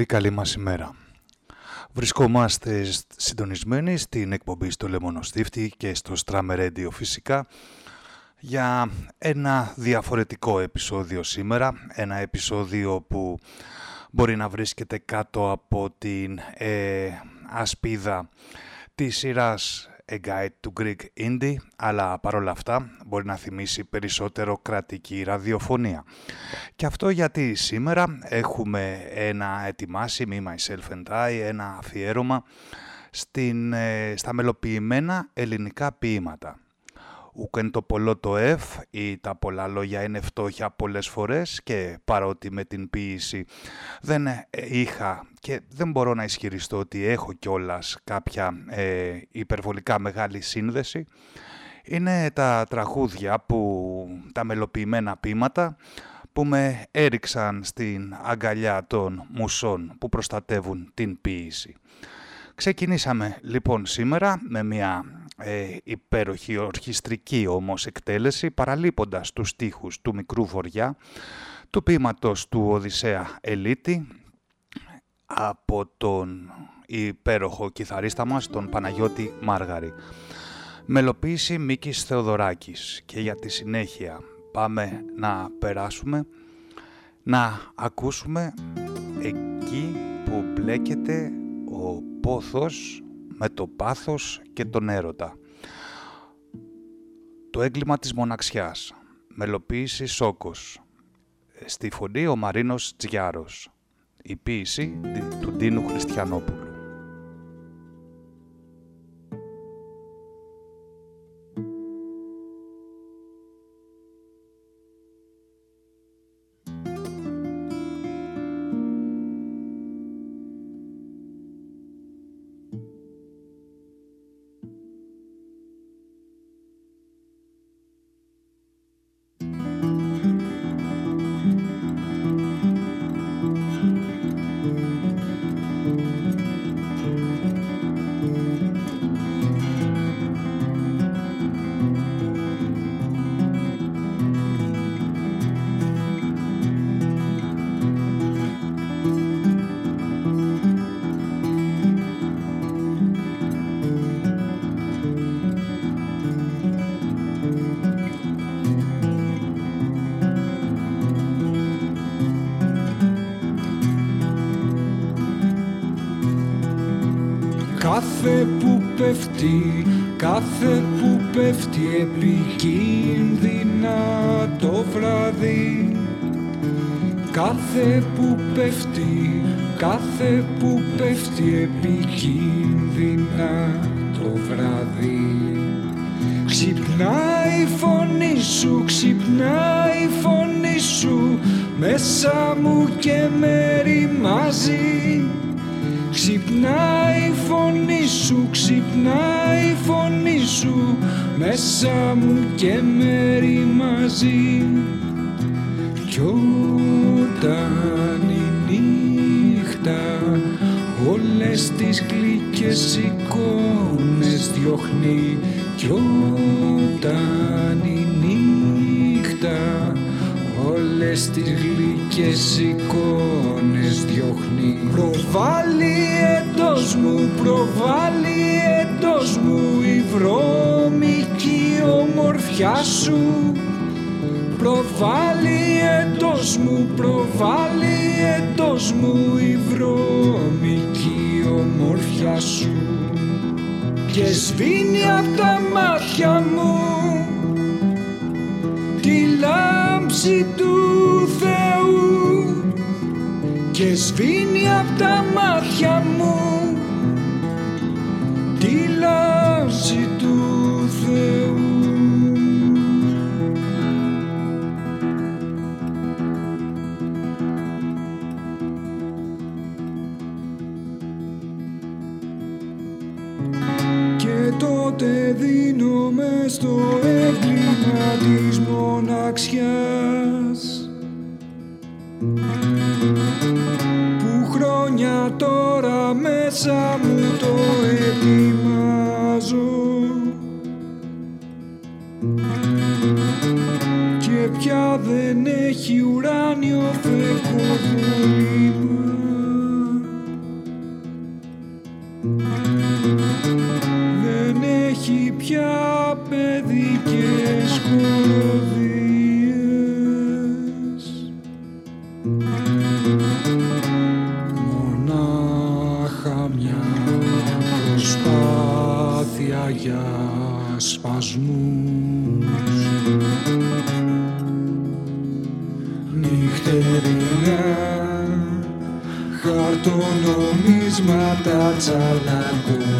πολύ πολύ καλή μας ημέρα. Βρισκόμαστε συντονισμένοι στην εκπομπή στο Λεμονοστίφτη και στο Στράμε Radio φυσικά για ένα διαφορετικό επεισόδιο σήμερα, ένα επεισόδιο που μπορεί να βρίσκεται κάτω από την ε, ασπίδα της σειράς A Guide to Greek Indie, αλλά παρόλα αυτά μπορεί να θυμίσει περισσότερο κρατική ραδιοφωνία. Και αυτό γιατί σήμερα έχουμε ένα ετοιμάσει, Me, Myself and I, ένα αφιέρωμα στην, ε, στα μελοποιημένα ελληνικά ποίηματα ουκεν το πολλό το εφ ή τα πολλά λόγια είναι φτώχεια πολλές φορές και παρότι με την ποίηση δεν ε, είχα και δεν μπορώ να ισχυριστώ ότι έχω κιόλας κάποια ε, υπερβολικά μεγάλη σύνδεση είναι τα τραγούδια που τα μελοποιημένα ποίηματα που με έριξαν στην αγκαλιά των μουσών που προστατεύουν την ποίηση. Ξεκινήσαμε λοιπόν σήμερα με μια ε, υπέροχη ορχιστρική όμως εκτέλεση παραλείποντας τους στίχους του Μικρού Βοριά του ποίηματος του Οδυσσέα Ελίτη από τον υπέροχο κιθαρίστα μας, τον Παναγιώτη Μάργαρη. Μελοποίηση Μίκης Θεοδωράκης και για τη συνέχεια πάμε να περάσουμε να ακούσουμε εκεί που μπλέκεται ο πόθος με το πάθος και τον έρωτα. Το έγκλημα της μοναξιάς. Μελοποίηση Σόκος. Στη φωνή ο Μαρίνος Τζιάρος. Η ποίηση του Ντίνου Χριστιανόπουλου. times are not good.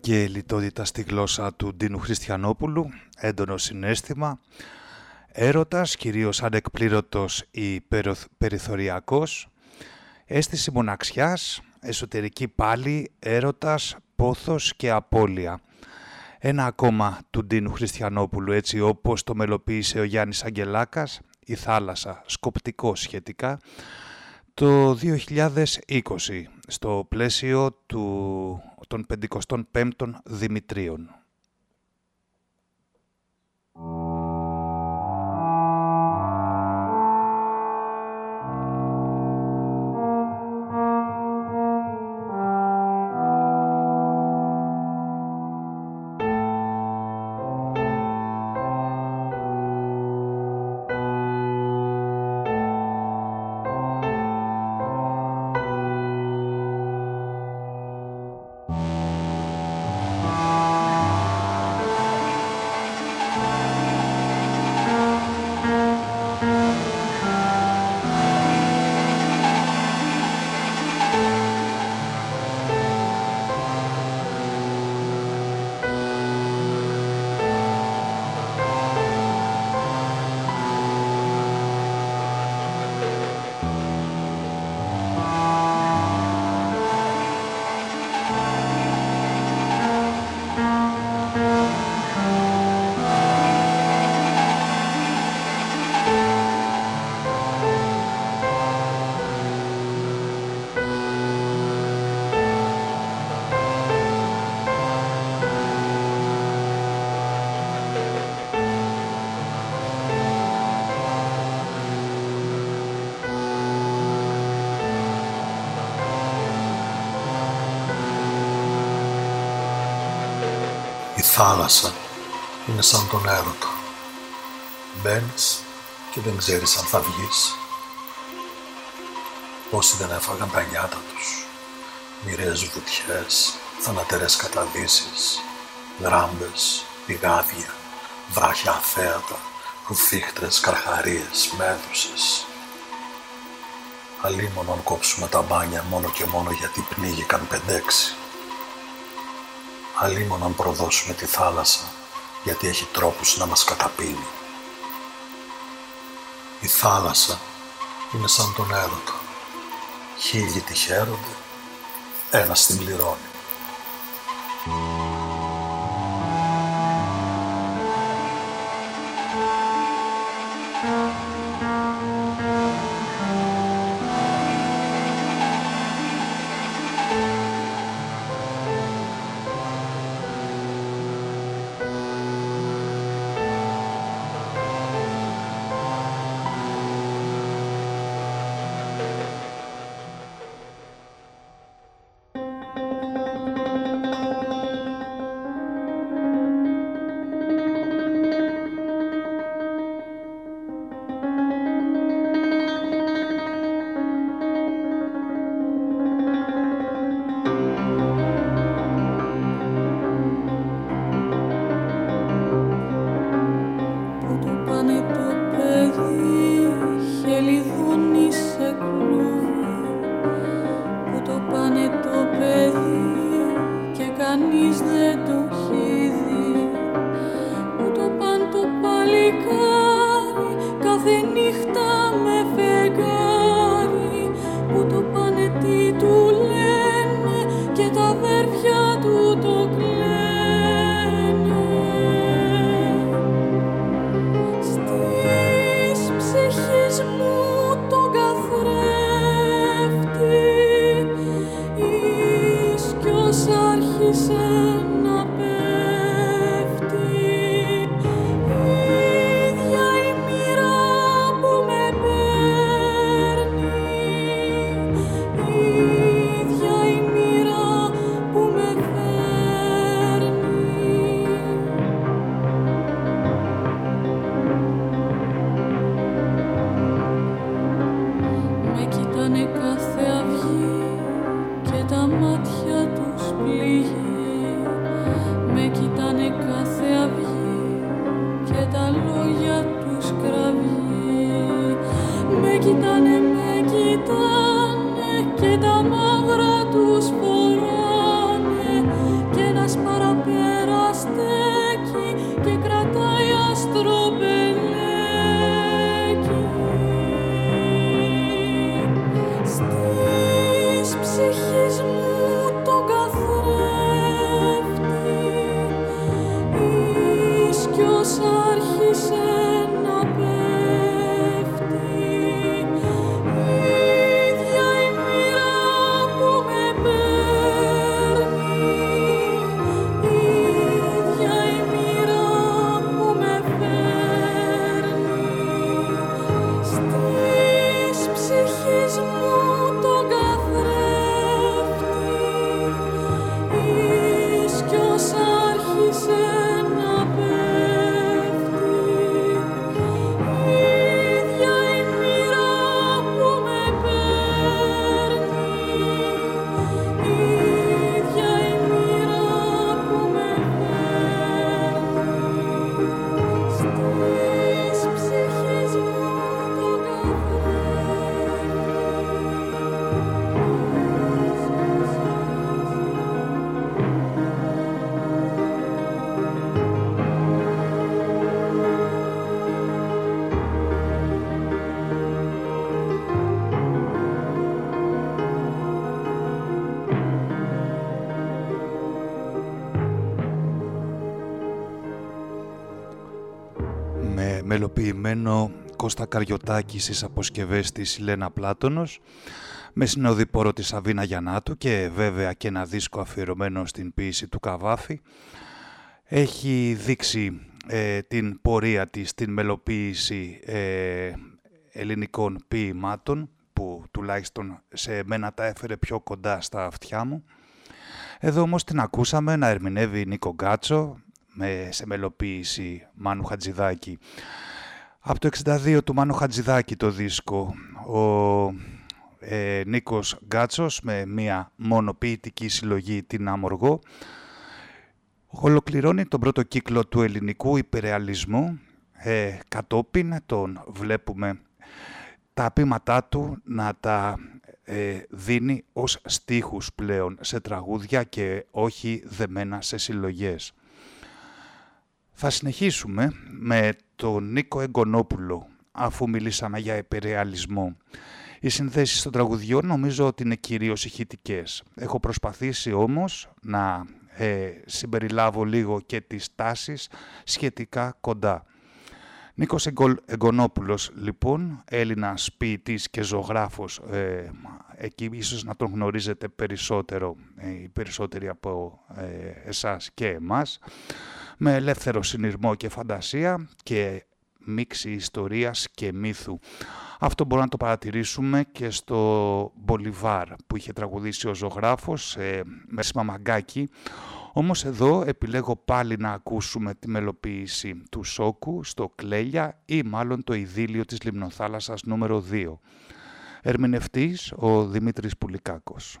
Και λιτότητα στη γλώσσα του Ντίνου Χριστιανόπουλου, έντονο συνέστημα, έρωτας, κυρίως ανεκπλήρωτος ή περιθωριακός, αίσθηση μοναξιάς, εσωτερική πάλι, έρωτας, πόθος και απώλεια. Ένα ακόμα του Ντίνου Χριστιανόπουλου, έτσι όπως το μελοποίησε ο Γιάννης Αγγελάκας, η θάλασσα, σκοπτικό σχετικά, το 2020, στο πλαίσιο του των 55 Δημητρίων. Θάλασσα είναι σαν τον έρωτα. Μπαίνεις και δεν ξέρεις αν θα βγεις. Όσοι δεν έφαγαν τα νιάτα τους, μοιραίες βουτιές, θανατερές καταδύσεις, γράμπες, πηγάδια, βράχια αθέατα, ρουφίχτρες, καρχαρίες, μέδουσες. Αλλήμον αν κόψουμε τα μπάνια μόνο και μόνο γιατί πνίγηκαν πεντέξι. Αλλήμον αν προδώσουμε τη θάλασσα γιατί έχει τρόπους να μας καταπίνει. Η θάλασσα είναι σαν τον έρωτα. Χίλιοι τη χαίρονται, ένας την πληρώνει. ocean. Μελοποιημένο Κώστα Καριωτάκη στις αποσκευές της Λένα Πλάτωνος με συνοδοιπόρο της Σαβίνα Γιαννάτου και βέβαια και ένα δίσκο αφιερωμένο στην ποίηση του Καβάφη έχει δείξει ε, την πορεία της στην μελοποίηση ε, ελληνικών ποίημάτων που τουλάχιστον σε μένα τα έφερε πιο κοντά στα αυτιά μου. Εδώ όμως την ακούσαμε να ερμηνεύει Νίκο Γκάτσο με, σε μελοποίηση Μάνου Χατζηδάκη. Από το 62 του Μάνου Χατζηδάκη το δίσκο, ο ε, Νίκος Γκάτσος με μία μονοποιητική συλλογή «Την Αμοργό» ολοκληρώνει τον πρώτο κύκλο του ελληνικού υπερεαλισμού ε, κατόπιν τον βλέπουμε τα πείματά του να τα ε, δίνει ως στίχους πλέον σε τραγούδια και όχι δεμένα σε συλλογές. Θα συνεχίσουμε με τον Νίκο Εγκονόπουλο αφού μιλήσαμε για υπερεαλισμό. Οι συνθέσεις των τραγουδιών νομίζω ότι είναι κυρίως ηχητικές. Έχω προσπαθήσει όμως να ε, συμπεριλάβω λίγο και τις τάσεις σχετικά κοντά. Νίκος Εγκονόπουλος, λοιπόν, Έλληνας ποιητής και ζωγράφος, ε, εκεί ίσως να τον γνωρίζετε περισσότερο, ε, οι περισσότεροι από ε, εσάς και εμάς, με ελεύθερο συνειρμό και φαντασία και μίξη ιστορίας και μύθου. Αυτό μπορούμε να το παρατηρήσουμε και στο Μπολιβάρ που είχε τραγουδήσει ο ζωγράφος ε, με μαγκάκι, όμως εδώ επιλέγω πάλι να ακούσουμε τη μελοποίηση του Σόκου στο Κλέλια ή μάλλον το Ιδίλιο της Λιμνοθάλασσας νούμερο 2. Ερμηνευτής ο Δημήτρης Πουλικάκος.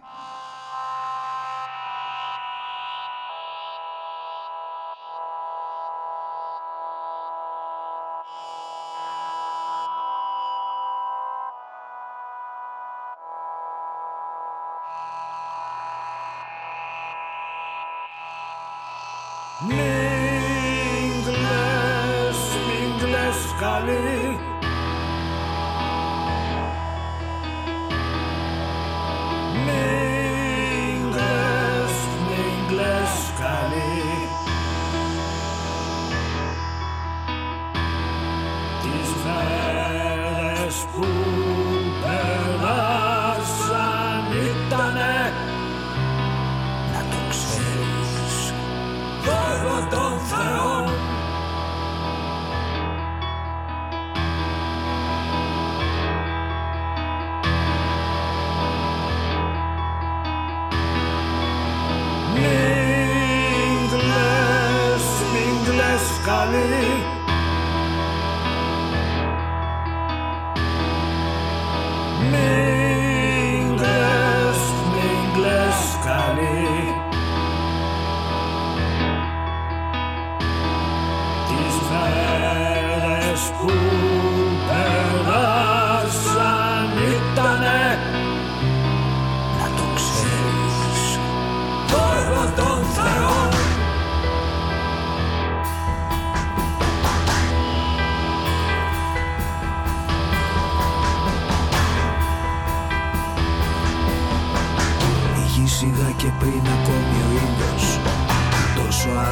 你。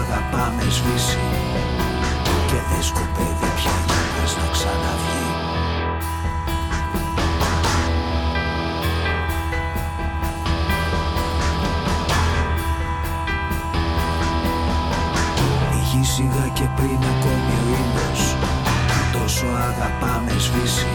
αγαπάμε σβήσει. Και δεν σκοπεύει πια γυνάς να ξαναβγεί. Υγεί σιγά και πριν ακόμη ο ήλιος. Τόσο αγαπάμε σβήσει.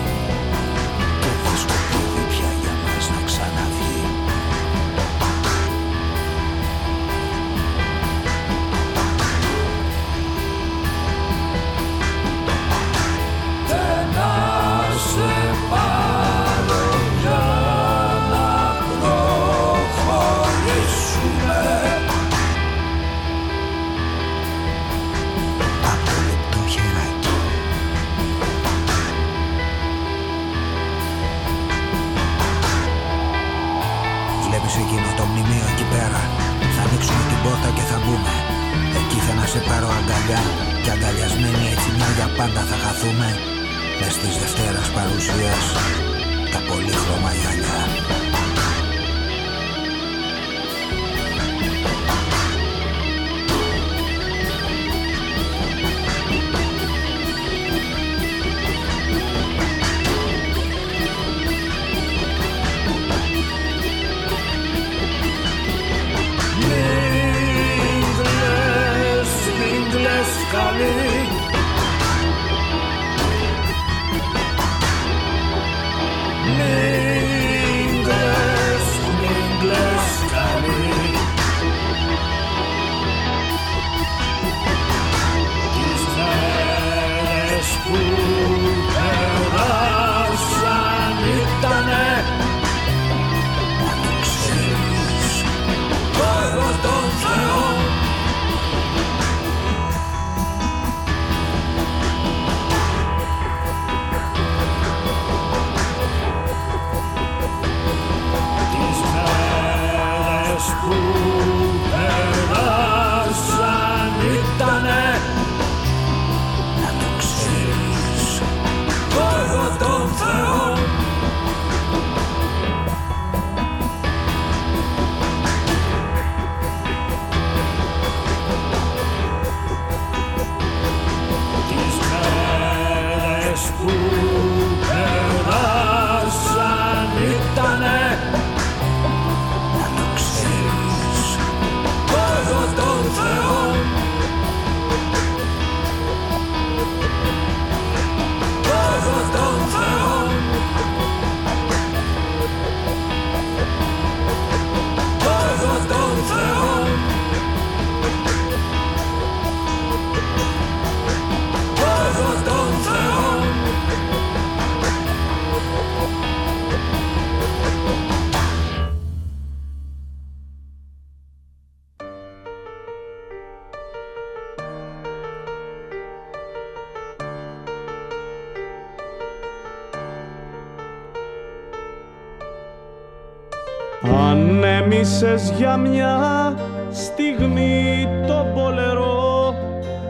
Ανέμισες για μια στιγμή το πολερό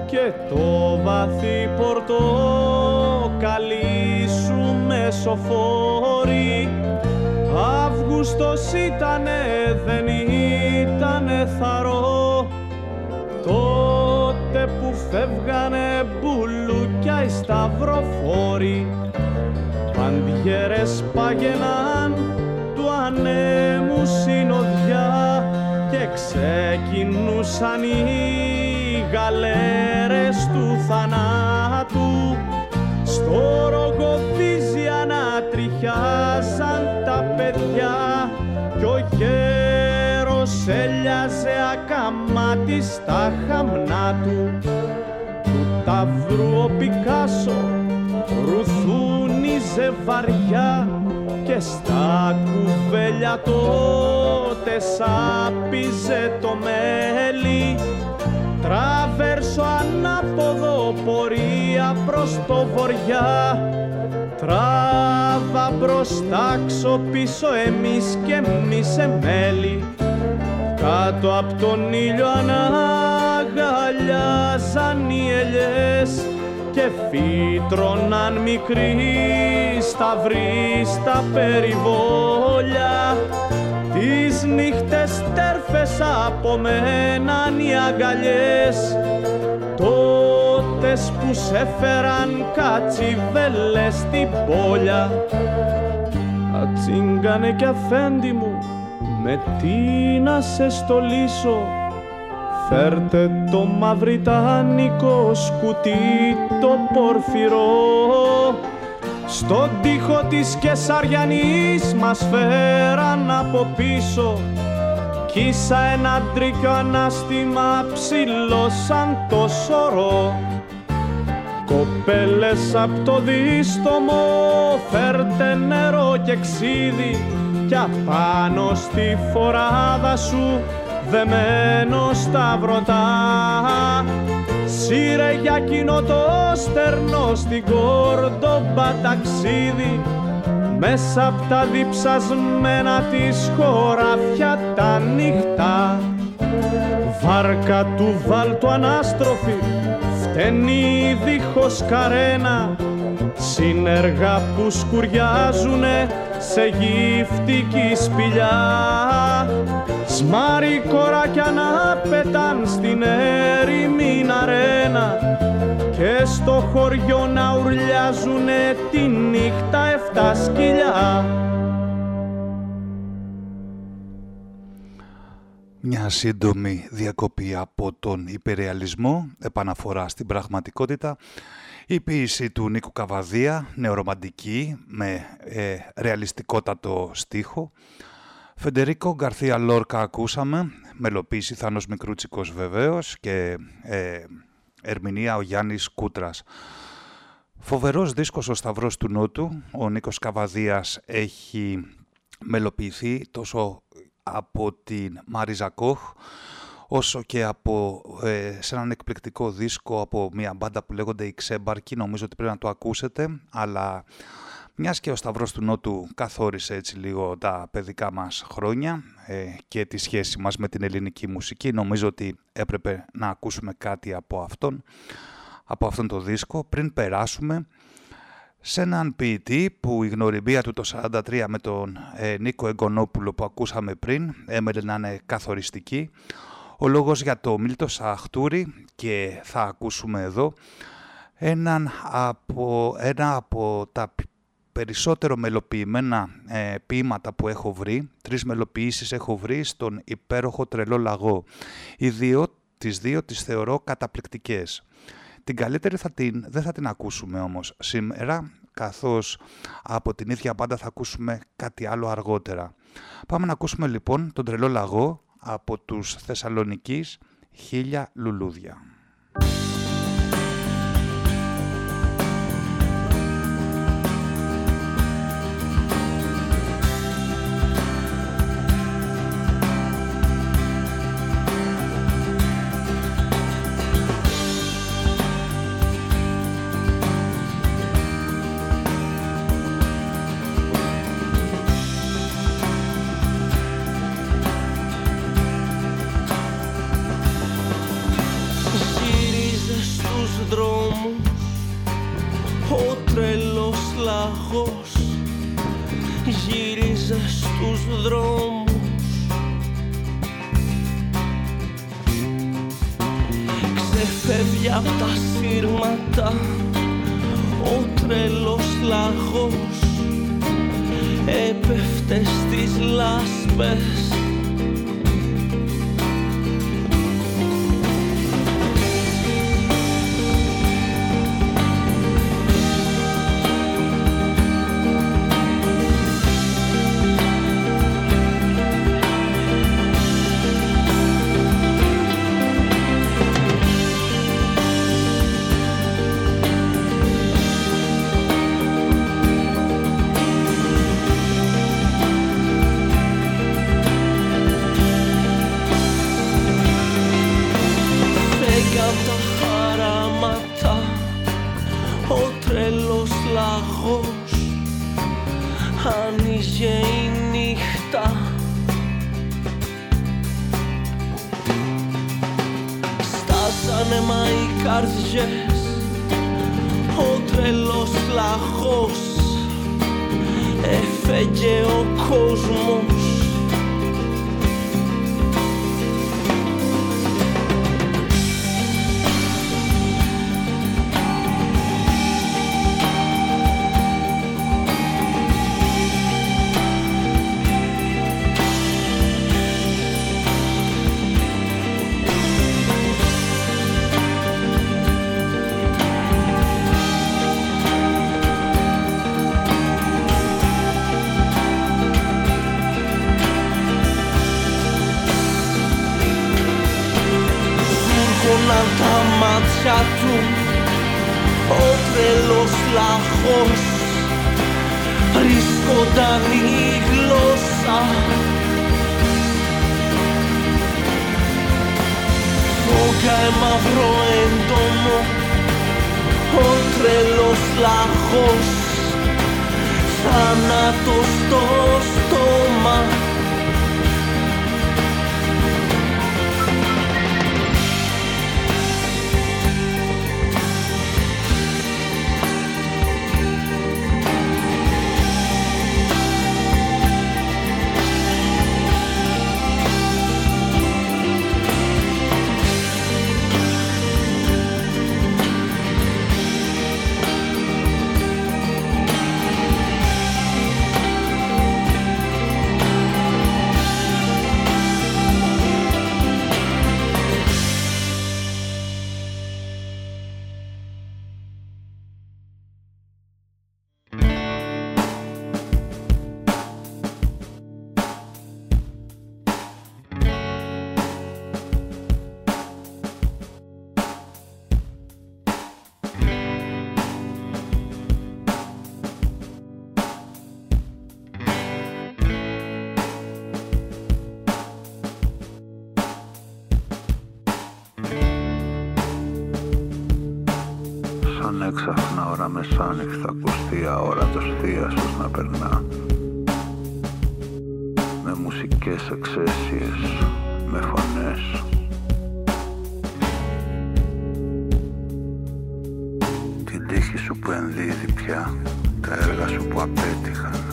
και το βαθύ πορτοκαλί σου μεσοφόρη Αύγουστος ήτανε, δεν ήτανε θαρό. Τότε που φεύγανε μπουλούκια οι σταυροφόροι. Παντιέρες πάγαιναν του ανέμου συνοδιά και ξεκινούσαν οι γαλέρες του θανάτου. Στο ρογοδίζι ανατριχιάζαν τα παιδιά. Κι ο γέρος έλιαζε ακαμάτι στα χαμνά του. Του ταύρου ο Πικάσο ρουθούνιζε βαριά. Και στα κουβέλια τότε σάπιζε το μέλι. Τραβέρσο ανάποδο πορεία προς το βοριά. Τράβα μπροστά πίσω εμείς και εμείς εμέλη κάτω από τον ήλιο αναγκαλιάζαν οι ελιές και φύτρωναν μικροί σταυροί στα περιβόλια τις νύχτες τέρφες απομέναν οι αγκαλιές. Τότες που σε φέραν κατσιβέλες στην πόλια. Ατσίγκανε κι αφέντη μου με τι να σε στολίσω; Φέρτε το μαυριτάνικο σκουτί το πορφυρό στον τοίχο της Κεσαριανής μας φέραν από πίσω. Κίσα ένα τρίκιο ανάστημα ψηλό σαν το σωρό. Κοπέλες απ' το δίστομο φέρτε νερό και ξύδι. Κι απάνω στη φοράδα σου δεμένο στα βρωτά Σύρε για κοινό το στερνό στην κόρδομπα ταξίδι. Μέσα απ' τα διψασμένα της χωράφια τα νύχτα. Βάρκα του βάλτου ανάστροφη φταίνει δίχως καρένα. Συνεργά που σκουριάζουνε σε γυφτική σπηλιά Σμάρι κοράκια να πετάν στην έρημη αρένα και στο χωριό να ουρλιάζουνε τη νύχτα εφτά σκυλιά. Μια σύντομη διακοπή από τον υπερεαλισμό, επαναφορά στην πραγματικότητα, η ποίηση του Νίκου Καβαδία, νεορομαντική, με ε, ρεαλιστικότατο στίχο. Φεντερίκο Γκαρθία Λόρκα ακούσαμε, μελοποίηση Θάνος Μικρούτσικος βεβαίως και ε, ερμηνεία ο Γιάννης Κούτρας. Φοβερός δίσκος ο Σταυρός του Νότου, ο Νίκος Καβαδίας έχει μελοποιηθεί τόσο από την Μάριζα Κόχ, όσο και από, ε, σε έναν εκπληκτικό δίσκο από μια μπάντα που λέγονται οι Ξέμπαρκοι, νομίζω ότι πρέπει να το ακούσετε, αλλά μιας και ο Σταυρός του Νότου καθόρισε έτσι λίγο τα παιδικά μας χρόνια ε, και τη σχέση μας με την ελληνική μουσική, νομίζω ότι έπρεπε να ακούσουμε κάτι από αυτόν, από αυτόν το δίσκο, πριν περάσουμε σε έναν ποιητή που η γνωριμία του το 1943 με τον ε, Νίκο Εγκονόπουλο που ακούσαμε πριν έμενε να είναι καθοριστική, ο λόγος για το Μίλτο Σαχτούρη και θα ακούσουμε εδώ έναν από, ένα από τα περισσότερο μελοποιημένα ε, ποίηματα που έχω βρει, τρεις μελοποιήσεις έχω βρει στον υπέροχο τρελό λαγό. Οι δύο, τις δύο τις θεωρώ καταπληκτικές. Την καλύτερη θα την, δεν θα την ακούσουμε όμως σήμερα, καθώς από την ίδια πάντα θα ακούσουμε κάτι άλλο αργότερα. Πάμε να ακούσουμε λοιπόν τον τρελό λαγό από τους Θεσσαλονικείς «Χίλια λουλούδια». Μεσάνυχτα ακουστεί αόρατος θείασος να περνά. Με μουσικές εξαίσιες, με φωνές. Την τύχη σου που ενδύδει πια τα έργα σου που απέτυχαν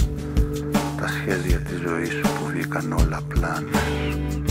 τα σχέδια της ζωής σου που βγήκαν όλα πλάνες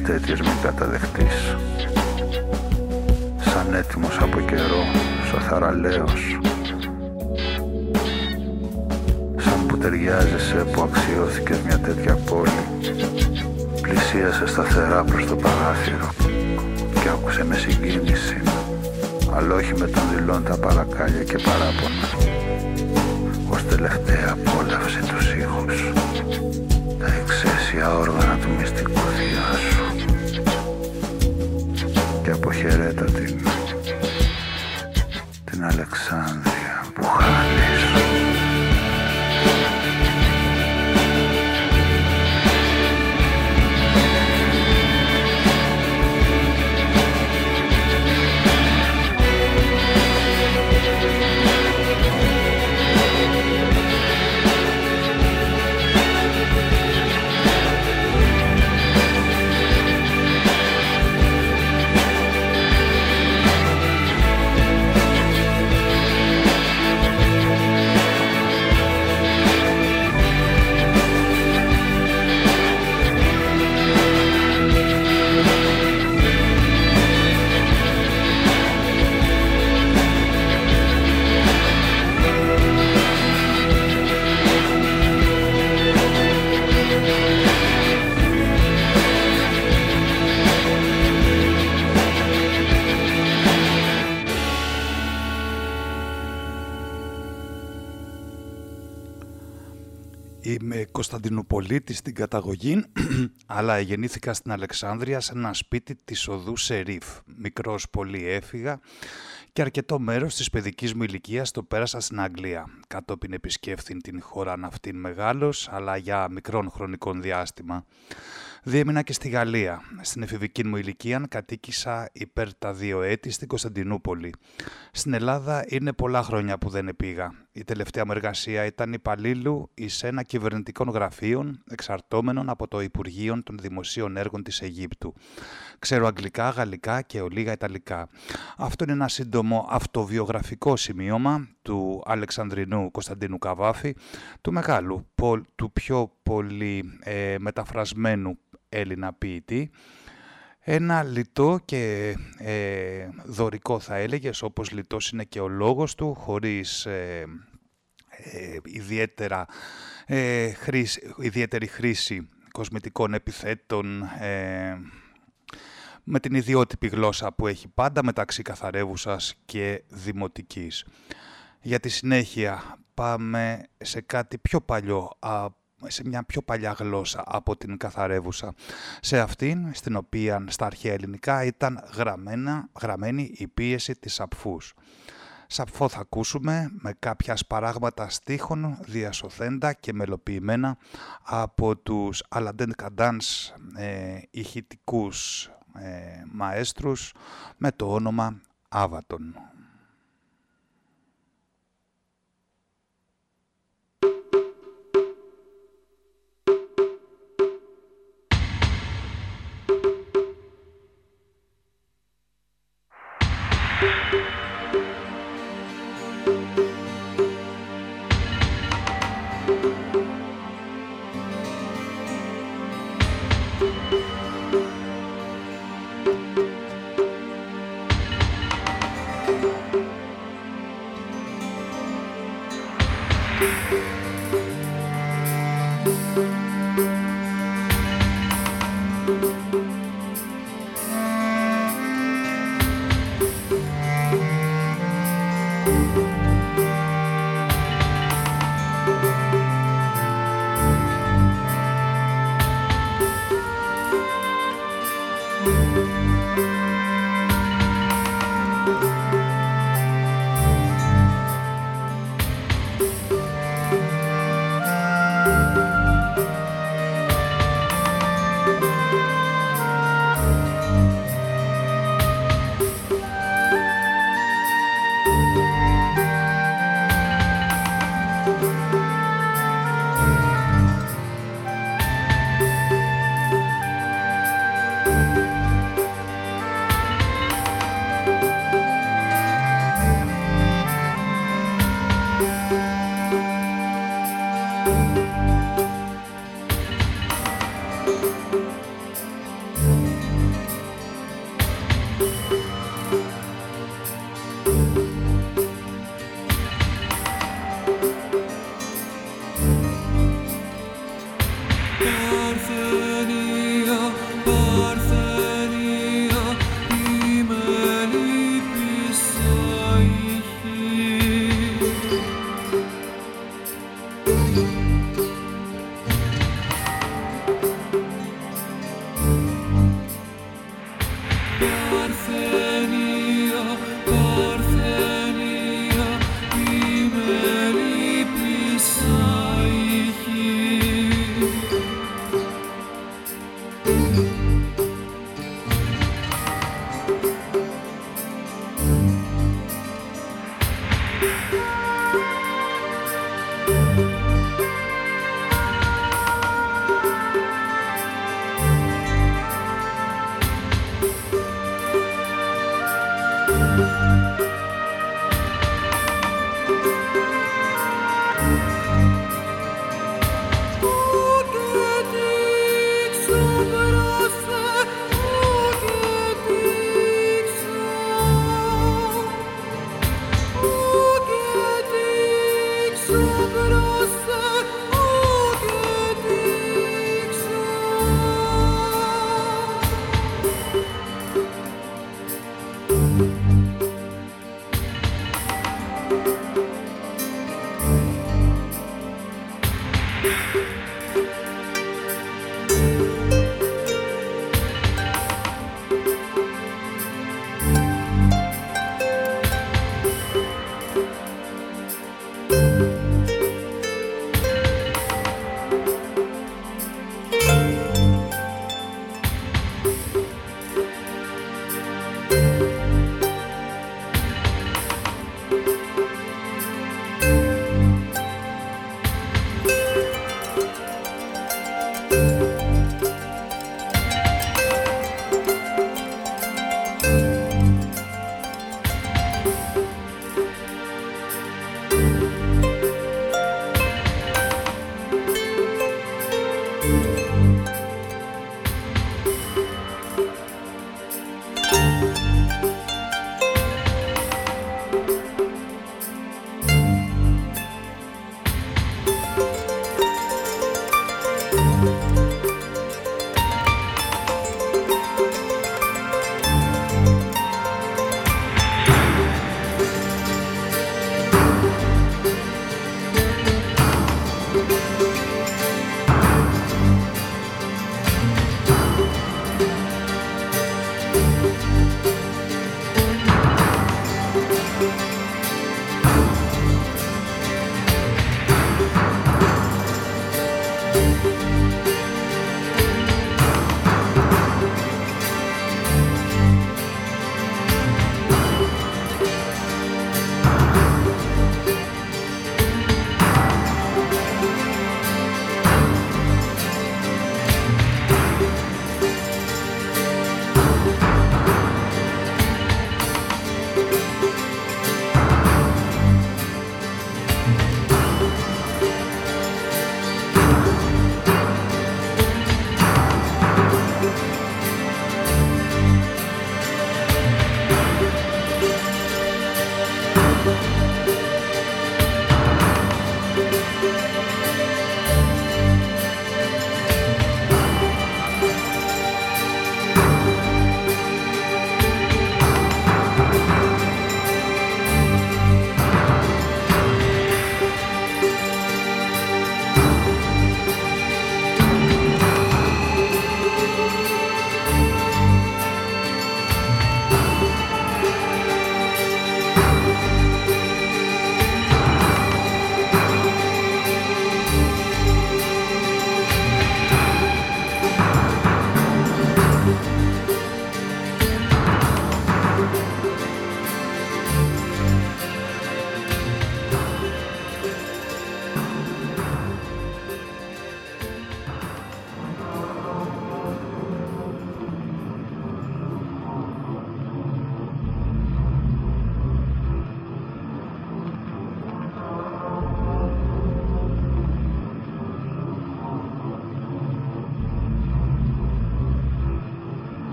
ελπίδες τέτοιες μην καταδεχτείς Σαν έτοιμος από καιρό Σαν θαραλέος. Σαν που ταιριάζεσαι που αξιώθηκες μια τέτοια πόλη. Πλησίασες σταθερά προς το παράθυρο και άκουσε με συγκίνηση αλλά όχι με τον δηλών τα παρακάλια και παράπονα Κωνσταντινουπολίτη στην καταγωγή, αλλά γεννήθηκα στην Αλεξάνδρεια σε ένα σπίτι της οδού Σερίφ. Μικρός πολύ έφυγα και αρκετό μέρος της παιδικής μου ηλικίας το πέρασα στην Αγγλία. Κατόπιν επισκέφθην την χώρα αυτήν μεγάλος, αλλά για μικρόν χρονικών διάστημα. Διέμεινα και στη Γαλλία. Στην εφηβική μου ηλικία κατοίκησα υπέρ τα δύο έτη στην Κωνσταντινούπολη. Στην Ελλάδα είναι πολλά χρόνια που δεν πήγα. Η τελευταία μου εργασία ήταν υπαλλήλου εις ένα κυβερνητικών γραφείων εξαρτώμενων από το Υπουργείο των Δημοσίων Έργων της Αιγύπτου. Ξέρω αγγλικά, γαλλικά και ολίγα ιταλικά. Αυτό είναι ένα σύντομο αυτοβιογραφικό σημείωμα του Αλεξανδρινού Κωνσταντίνου Καβάφη, του μεγάλου, του πιο πολύ ε, μεταφρασμένου Έλληνα ποιητή, ένα λιτό και ε, δωρικό θα έλεγες, όπως λιτός είναι και ο λόγος του, χωρίς ε, ε, ιδιαίτερα, ε, χρήση, ιδιαίτερη χρήση κοσμητικών επιθέτων, με την ιδιότυπη γλώσσα που έχει πάντα μεταξύ καθαρεύουσας και δημοτικής. Για τη συνέχεια πάμε σε κάτι πιο παλιό σε μια πιο παλιά γλώσσα από την καθαρεύουσα. Σε αυτήν, στην οποία στα αρχαία ελληνικά ήταν γραμμένα, γραμμένη η πίεση της απφούς. Σαπφό θα ακούσουμε με κάποια σπαράγματα στίχων διασωθέντα και μελοποιημένα από τους Αλαντέν Καντάνς ε, ηχητικούς ε, μαέστρους με το όνομα Άβατον.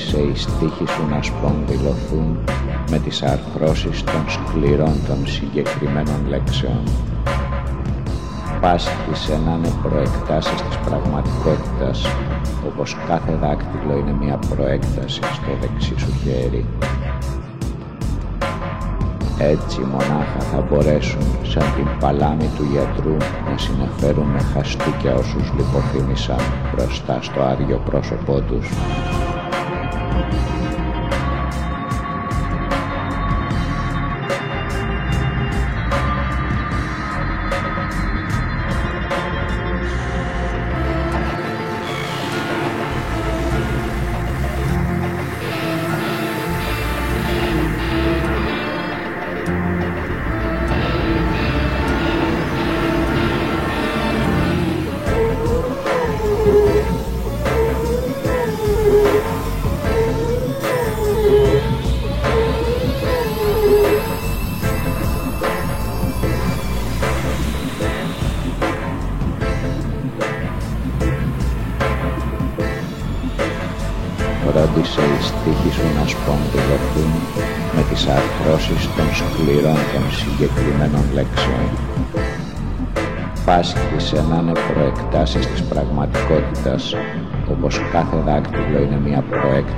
Φρόντισε οι στίχοι σου να σπονδυλωθούν με τις αρθρώσεις των σκληρών των συγκεκριμένων λέξεων. Πάσχησε να είναι προεκτάσεις της πραγματικότητας, όπως κάθε δάκτυλο είναι μια προέκταση στο δεξί σου χέρι. Έτσι μονάχα θα μπορέσουν σαν την παλάμη του γιατρού να συνεφέρουν με χαστούκια όσους λιποθύμησαν μπροστά στο άδειο πρόσωπό τους.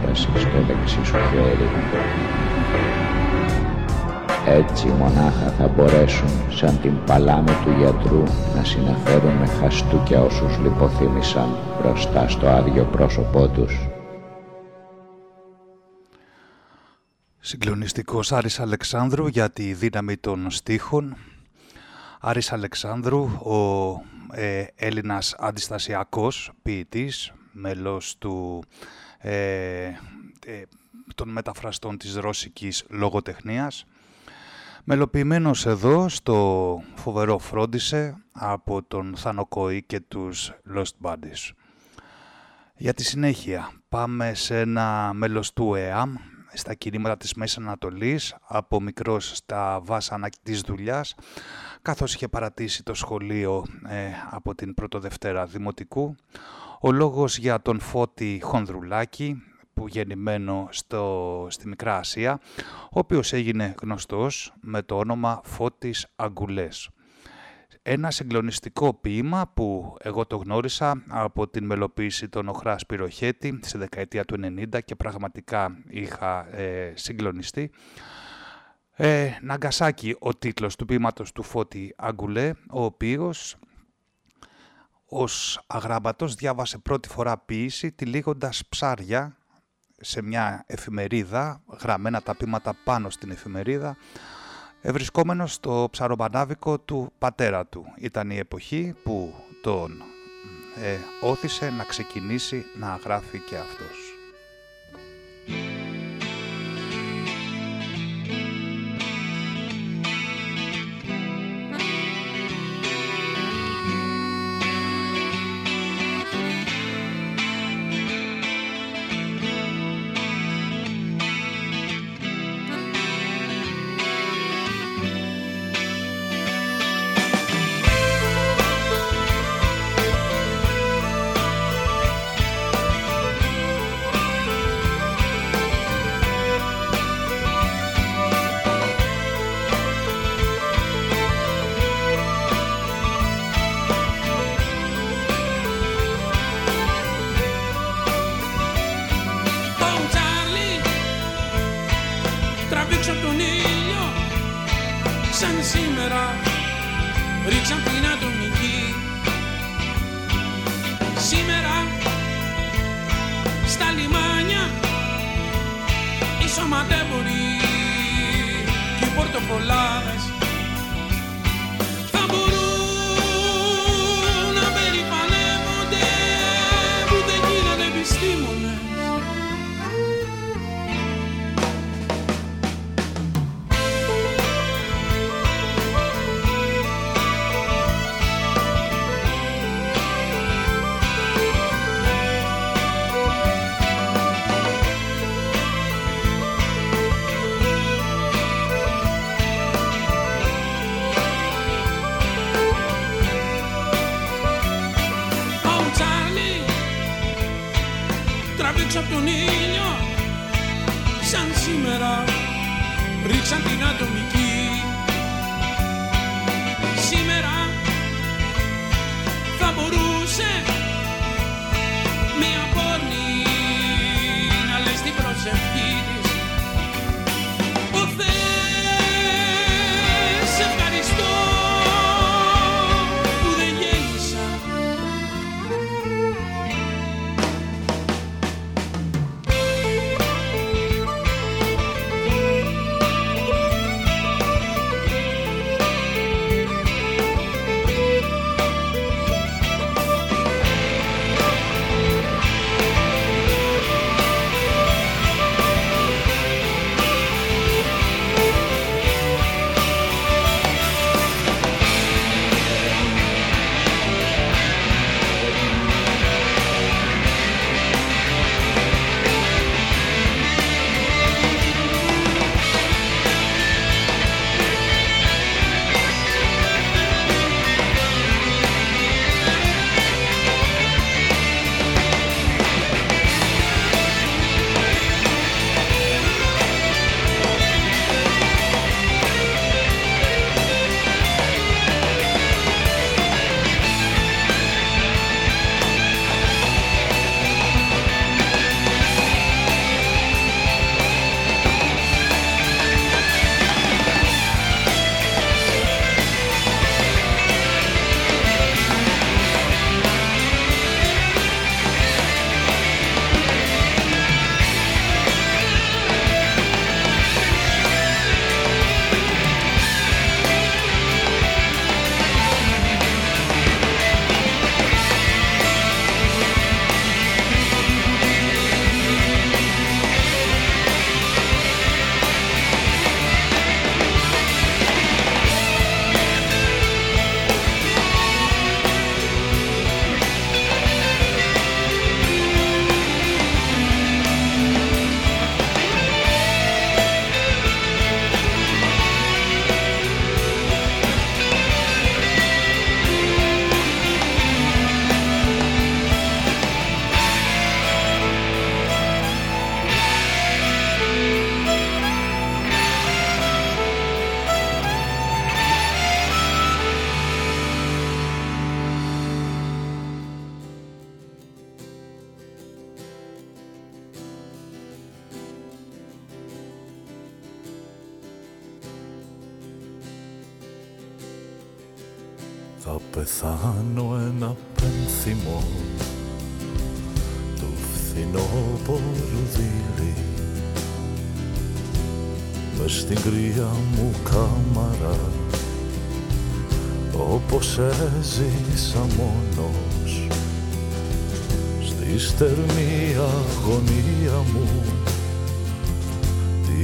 Προέκταση στο δεξί σου χέρι. Έτσι μονάχα θα μπορέσουν, σαν την παλάμη του γιατρού, να συνεφέρουν με χαστούκια όσους λιποθύμησαν μπροστά στο άδειο πρόσωπό τους. Συγκλονιστικός Άρης Αλεξάνδρου για τη δύναμη των στίχων Άρης Αλεξάνδρου, ο ε, Έλληνας αντιστασιακός ποιητής, μέλος του, ε, ε, των μεταφραστών της ρώσικης λογοτεχνίας, μελοποιημένος εδώ στο φοβερό φρόντισε από τον Θανοκοή και τους Lost Buddies. Για τη συνέχεια πάμε σε ένα μέλος του ΕΑΜ, στα κινήματα της Μέσης Ανατολής, από μικρός στα βάσανα της δουλειάς, καθώς είχε παρατήσει το σχολείο ε, από την πρώτο Δευτέρα Δημοτικού. Ο λόγος για τον Φώτη Χονδρουλάκη, που γεννημένο στο, στη Μικρά Ασία, ο οποίος έγινε γνωστός με το όνομα Φώτης Αγκουλές. Ένα συγκλονιστικό ποίημα που εγώ το γνώρισα από την μελοποίηση των Οχρά Σπυροχέτη στη δεκαετία του 90 και πραγματικά είχα ε, συγκλονιστεί. Ε, Ναγκασάκη ο τίτλος του ποίηματος του Φώτη Αγκουλέ, ο οποίος ως αγράμματος διάβασε πρώτη φορά ποίηση τυλίγοντας ψάρια σε μια εφημερίδα, γραμμένα τα ποίηματα πάνω στην εφημερίδα, ευρισκόμενος στο ψαρομανάβικο του πατέρα του. Ήταν η εποχή που τον ε, όθησε να ξεκινήσει να γράφει και αυτός. For life.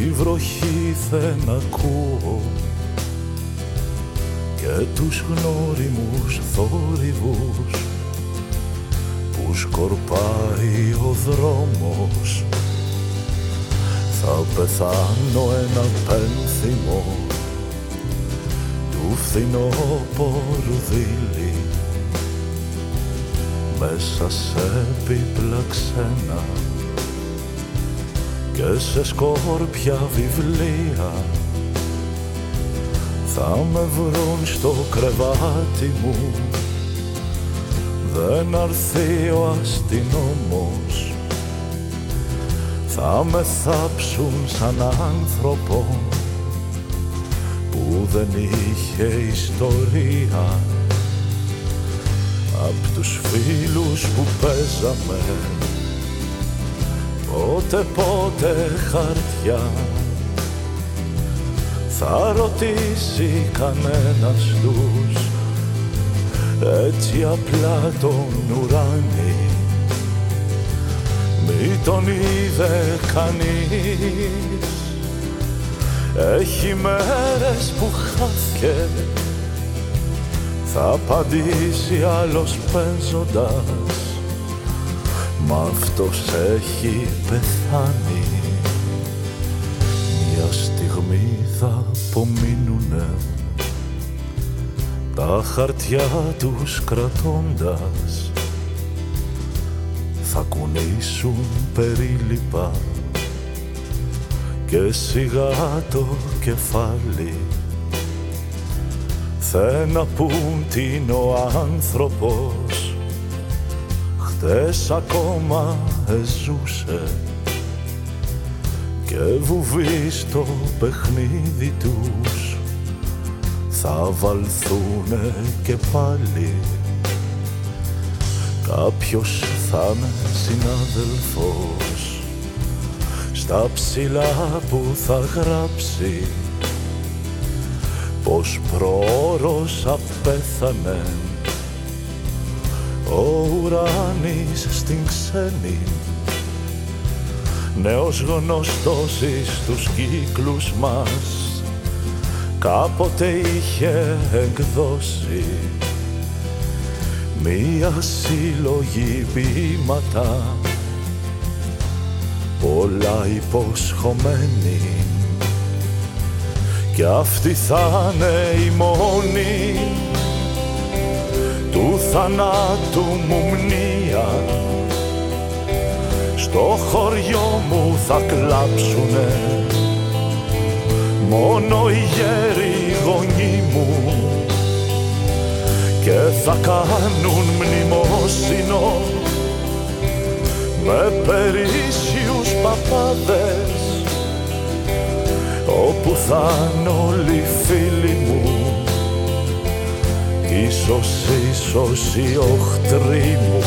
Τη βροχή δεν ακούω. Και τους γνώριμους θόρυβους που σκορπάει ο δρόμος θα πεθάνω ένα πένθυμο φθινόπορου δίλη μέσα σε έπιπλα ξένα και σε σκόρπια βιβλία. Θα με βρουν στο κρεβάτι μου. Δεν αρθεί ο αστυνόμος. Θα με θάψουν σαν άνθρωπο που δεν είχε ιστορία. Απ' τους φίλους που παίζαμε Πότε πότε χαρτιά Θα ρωτήσει κανένας τους. Έτσι απλά τον ουράνι Μη τον είδε κανείς. Έχει μέρες που χάθηκε Θα απαντήσει άλλος παίζοντας Μα αυτός έχει πεθάνει. Μια στιγμή θα απομείνουνε. Τα χαρτιά τους κρατώντας. Θα κουνήσουν περίλυπα. Και σιγά το κεφάλι. Θε να πούν τι είναι ο άνθρωπος Χτες ακόμα εζούσε Και βουβεί στο παιχνίδι τους. Θα βαλθούνε και πάλι. Κάποιος θα είναι συνάδελφος Στα ψηλά που θα γράψει. Πως προώρος απέθανε ο ουράνης στην ξένη νέος γνωστός εις τους κύκλους μας κάποτε είχε εκδώσει μία συλλογή ποίηματα πολλά υποσχομένη. Κι αυτή θα είναι η μόνη του θανάτου μου μνήα. Στο χωριό μου θα κλάψουνε. Μόνο οι γέροι γονεί μου. Και θα κάνουν μνημόσυνο με περίσσιους παπάδες όπου θα είναι όλοι φίλοι μου ίσως, ίσως οι οχτροί μου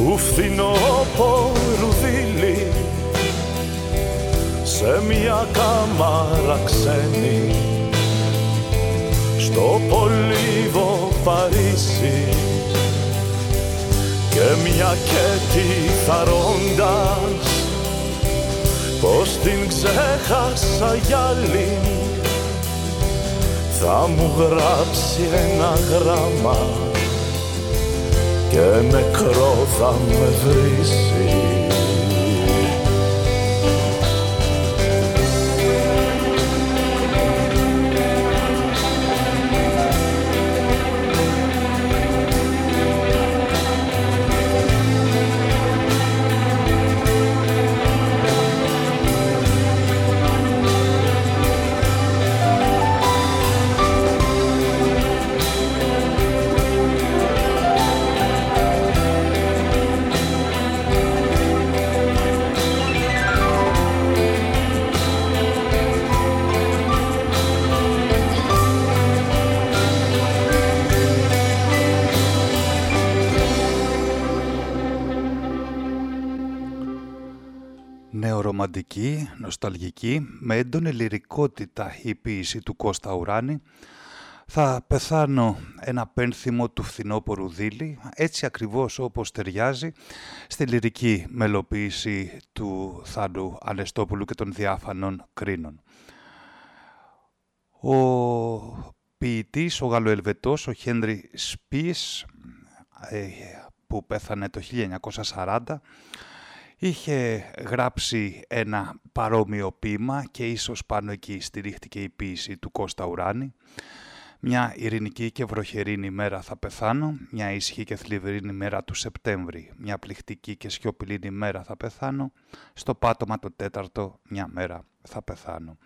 του φθινόπορου δίλη σε μια κάμαρα ξένη στο πολύβο Παρίσι. Και μια κέτη θαρώντας πως την ξέχασα για θα μου γράψει ένα γράμμα και νεκρό θα με βρήσει ρομαντική, νοσταλγική, με έντονη λυρικότητα η ποίηση του Κώστα Ουράνη. Θα πεθάνω ένα πένθυμο του φθινόπορου δίλη, έτσι ακριβώς όπως ταιριάζει στη λυρική μελοποίηση του Θάντου Ανεστόπουλου και των διάφανων κρίνων. Ο ποιητής, ο Γαλλοελβετός, ο Χένρι Σπίς, ε, που πέθανε το 1940, είχε γράψει ένα παρόμοιο ποίημα και ίσως πάνω εκεί στηρίχτηκε η ποίηση του Κώστα Ουράνη. Μια ειρηνική και βροχερή μέρα θα πεθάνω, μια ήσυχη και θλιβερή μέρα του Σεπτέμβρη, μια πληκτική και σιωπηλή μέρα θα πεθάνω, στο πάτωμα το τέταρτο μια μέρα θα πεθάνω.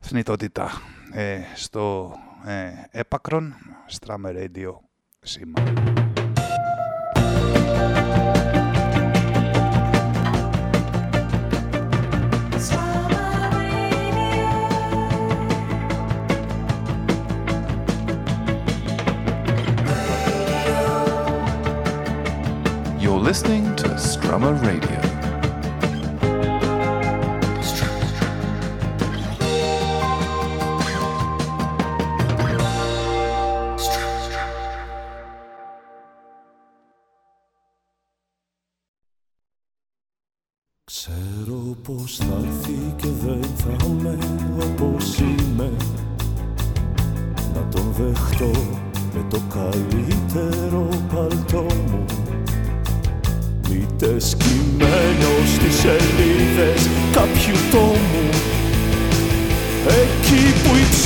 Θνητότητα ε, στο ε, έπακρον, στράμε radio σήμερα. Listening to Strummer Radio.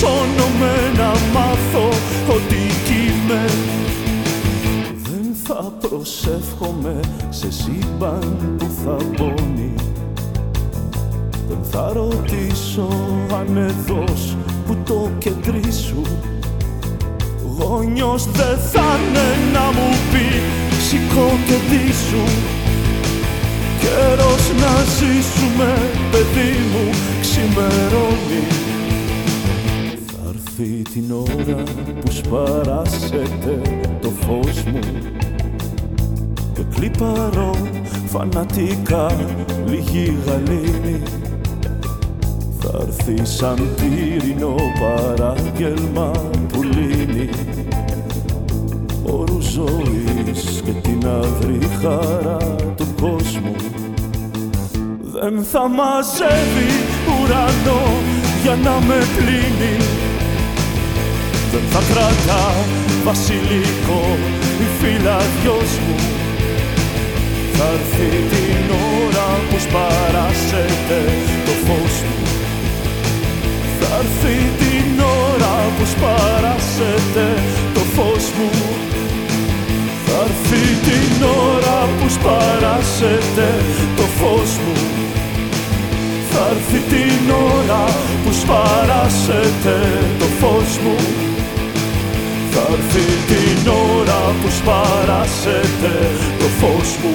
Που υψώνομαι να μάθω ότι είμαι. Δεν θα προσεύχομαι σε σύμπαν που θα μπώνει. Δεν θα ρωτήσω αν εδώς που το κεντρί σου Γόνιος δεν θα είναι να μου πει σηκώ και σου Καιρός να ζήσουμε παιδί μου ξημερώνει. Θα έρθει την ώρα που σπαράσετε το φως μου. Και κλιπαρώ φανατικά λίγη γαλήνη. Θα έρθει σαν πύρινο παράγγελμα που λύνει όρους ζωής και την αυρή χαρά του κόσμου. Δεν θα μαζεύει ουρανό για να με πλύνει δεν θα κρατά βασιλικό η φυλαδιός μου. Θα έρθει την ώρα που σπαράσετε το φως μου. Θα έρθει την ώρα που σπαράσετε το φως μου. Θα έρθει την ώρα που σπαράσετε το φως μου. Θα έρθει την ώρα που σπαράσετε το φως μου Θα έρθει την ώρα που σπαράσετε το φως μου.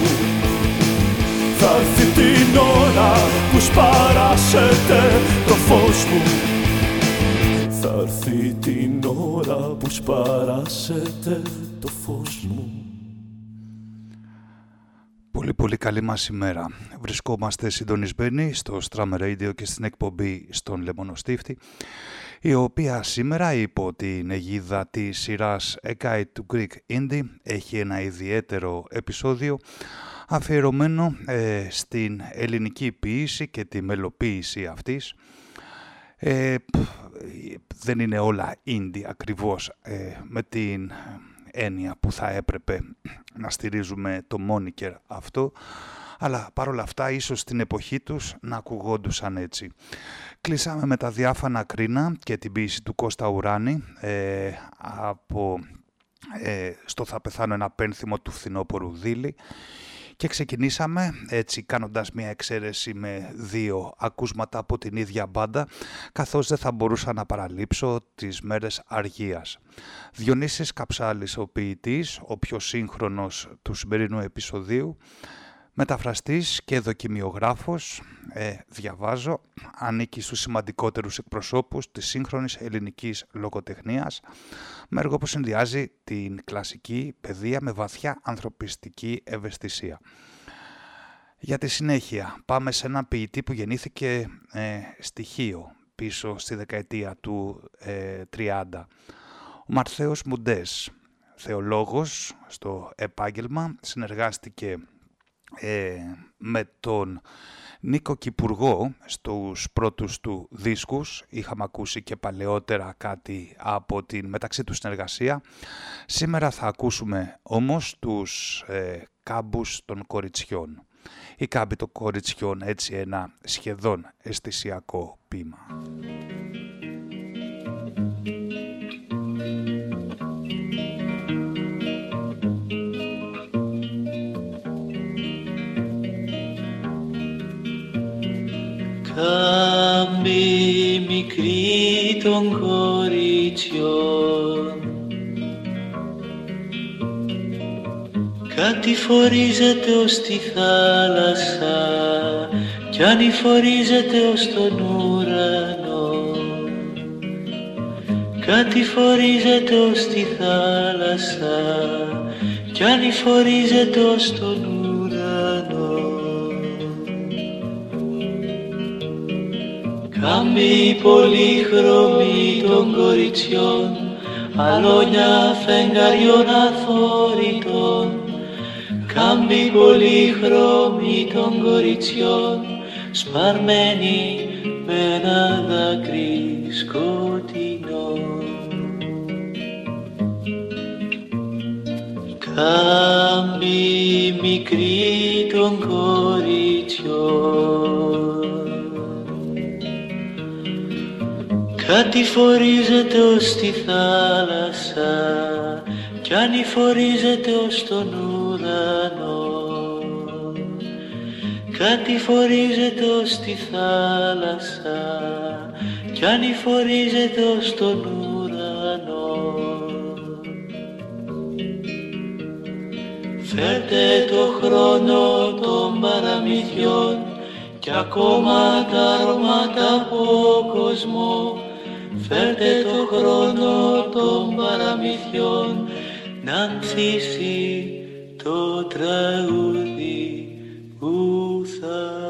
Θα έρθει την ώρα που σπαράσετε το φως μου. Θα έρθει την ώρα που σπαράσετε το φως μου. Πολύ πολύ καλή μας ημέρα. Βρισκόμαστε συντονισμένοι στο Stram Radio και στην εκπομπή στον Λεμονοστίφτη η οποία σήμερα υπό την αιγίδα της σειράς A Guide to Greek Indie έχει ένα ιδιαίτερο επεισόδιο αφιερωμένο ε, στην ελληνική ποίηση και τη μελοποίηση αυτής. Ε, δεν είναι όλα indie ακριβώς ε, με την έννοια που θα έπρεπε να στηρίζουμε το μόνικερ αυτό, αλλά παρόλα αυτά ίσως στην εποχή τους να ακουγόντουσαν έτσι. Κλείσαμε με τα διάφανα κρίνα και την ποίηση του Κώστα Ουράνη ε, από ε, στο «Θα πεθάνω ένα πένθυμο» του φθινόπορου Δήλη και ξεκινήσαμε έτσι κάνοντας μια εξαίρεση με δύο ακούσματα από την ίδια μπάντα καθώς δεν θα μπορούσα να παραλείψω τις μέρες αργίας. Διονύσης Καψάλης ο ποιητής, ο πιο σύγχρονος του σημερινού επεισοδίου Μεταφραστής και δοκιμιογράφος, ε, διαβάζω, ανήκει στους σημαντικότερους εκπροσώπους της σύγχρονης ελληνικής λογοτεχνίας, με έργο που συνδυάζει την κλασική παιδεία με βαθιά ανθρωπιστική ευαισθησία. Για τη συνέχεια, πάμε σε ένα ποιητή που γεννήθηκε ε, στοιχείο πίσω στη δεκαετία του ε, 30. Ο Μαρθέος Μουντές, θεολόγος στο επάγγελμα, συνεργάστηκε ε, με τον Νίκο Κυπουργό στους πρώτους του δίσκους. Είχαμε ακούσει και παλαιότερα κάτι από την μεταξύ τους συνεργασία. Σήμερα θα ακούσουμε όμως τους ε, κάμπους των κοριτσιών. Η κάμπη των κοριτσιών, έτσι ένα σχεδόν αισθησιακό πείμα. Κάμπη μικρή των κοριτσιών Κάτι φορίζεται ως τη θάλασσα κι φορίζεται ως τον ουρανό Κάτι φορίζεται ως τη θάλασσα κι φορίζεται ως τον ουρανό Κάμπη πολύχρωμη των κοριτσιών, αλόνια φεγγαριών αθόρυτων. Κάμπη πολύχρωμη των κοριτσιών, σπαρμένη με ένα δάκρυ σκοτεινό. Κάμπη μικρή των κοριτσιών Κάτι φορίζεται ως τη θάλασσα κι ανηφορίζεται ως τον ουρανό. Κάτι φορίζεται ως τη θάλασσα κι ανηφορίζεται ως τον ουρανό. Φέρτε το χρόνο των παραμυθιών κι ακόμα τα αρώματα από κόσμο Φέρτε το χρόνο των παραμυθιών να ανθίσει το τραγούδι που θα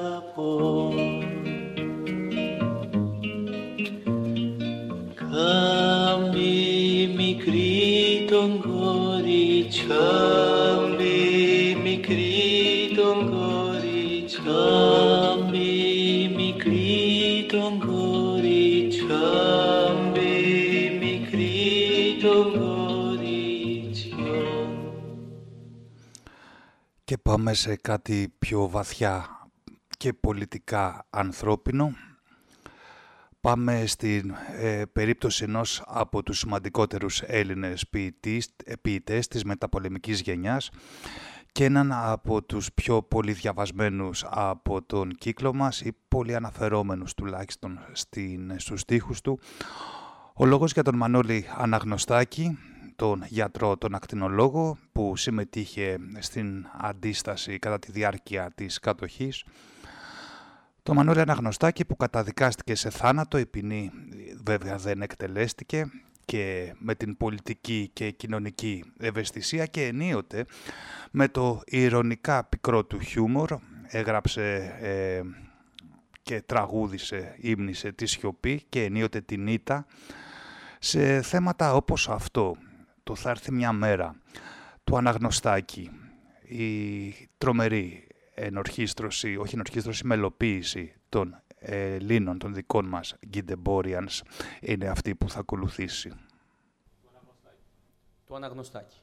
πάμε σε κάτι πιο βαθιά και πολιτικά ανθρώπινο. Πάμε στην ε, περίπτωση ενός από τους σημαντικότερους Έλληνες ποιητές, ποιητές της μεταπολεμικής γενιάς και έναν από τους πιο πολύ διαβασμένους από τον κύκλο μας ή πολύ αναφερόμενους τουλάχιστον στην, στους στίχους του. Ο λόγος για τον Μανώλη Αναγνωστάκη τον γιατρό, τον ακτινολόγο που συμμετείχε στην αντίσταση κατά τη διάρκεια της κατοχής. Το Μανώλη Αναγνωστάκη που καταδικάστηκε σε θάνατο, η ποινή βέβαια δεν εκτελέστηκε και με την πολιτική και κοινωνική ευαισθησία και ενίοτε με το ηρωνικά πικρό του χιούμορ. Έγραψε ε, και τραγούδισε, ύμνησε τη σιωπή και ενίοτε την ήττα σε θέματα όπως αυτό το «Θα έρθει μια μέρα» του Αναγνωστάκη, η τρομερή ενορχίστρωση, όχι ενορχίστρωση, μελοποίηση των Ελλήνων, των δικών μας Γκιντεμπόριανς, είναι αυτή που θα ακολουθήσει. Το Αναγνωστάκη.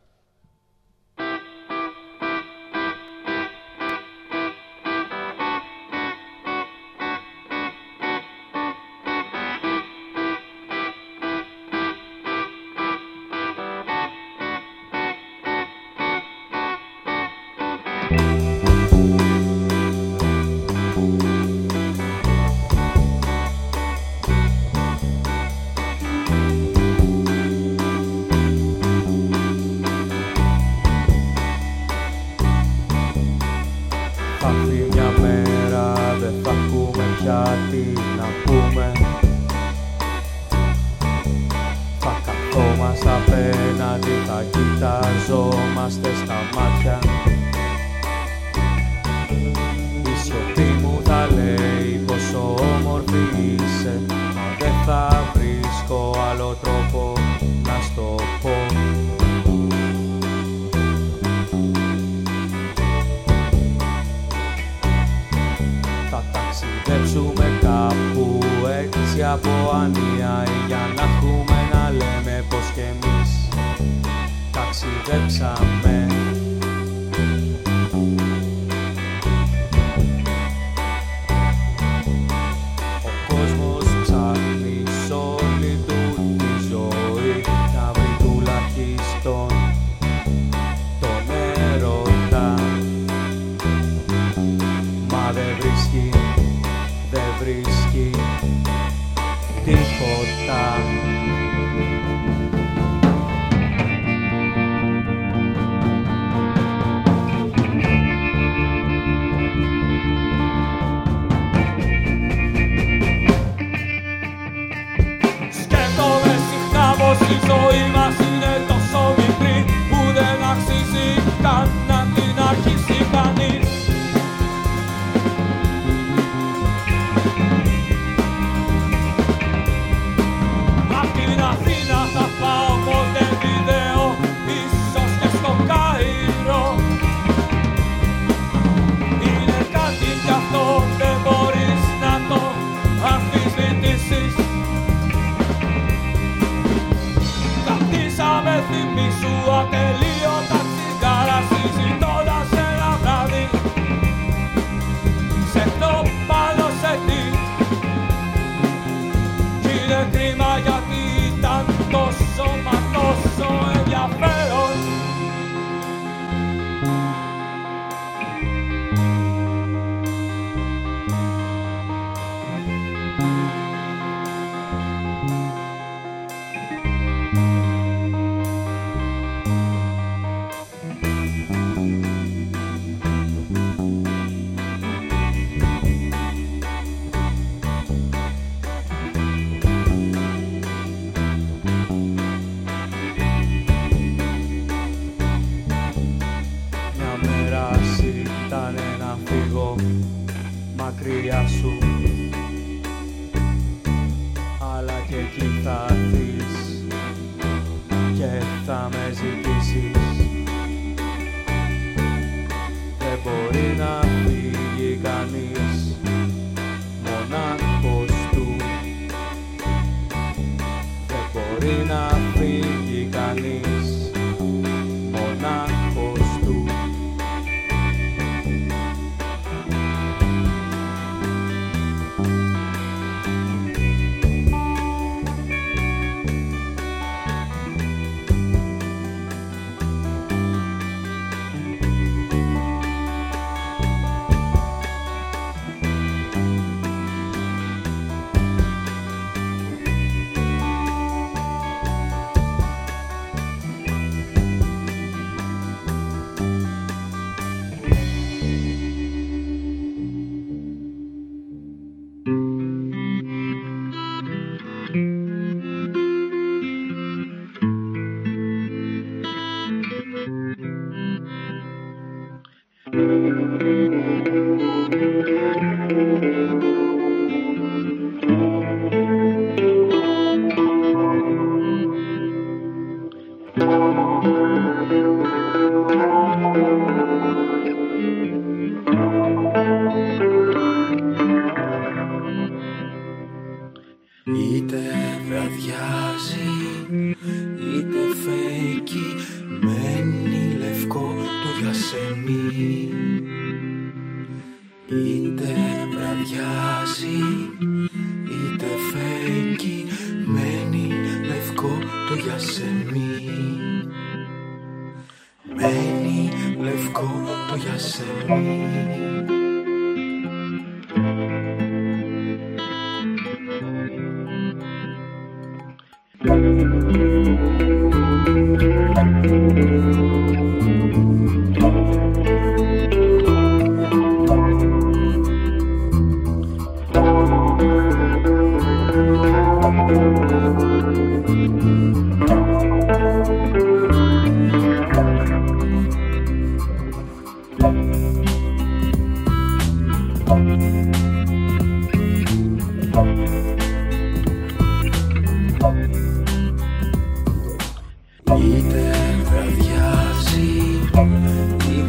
Die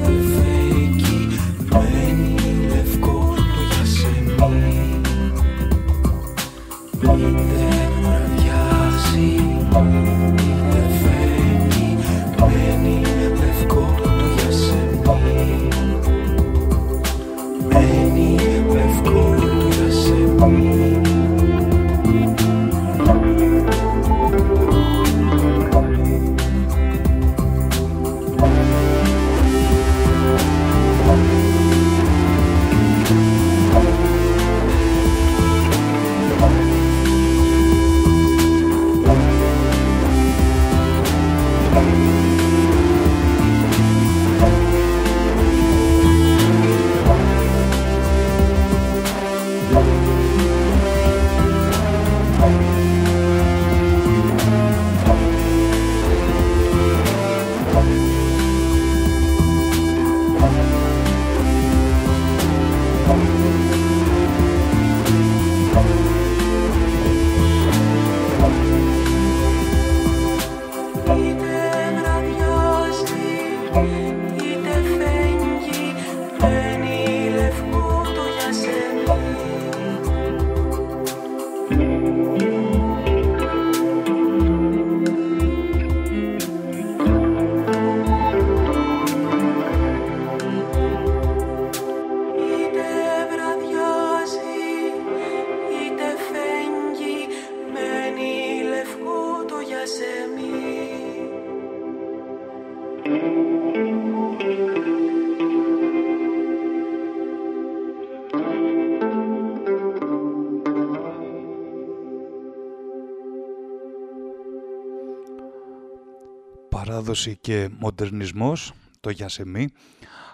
παράδοση και μοντερνισμός, το Γιασεμί,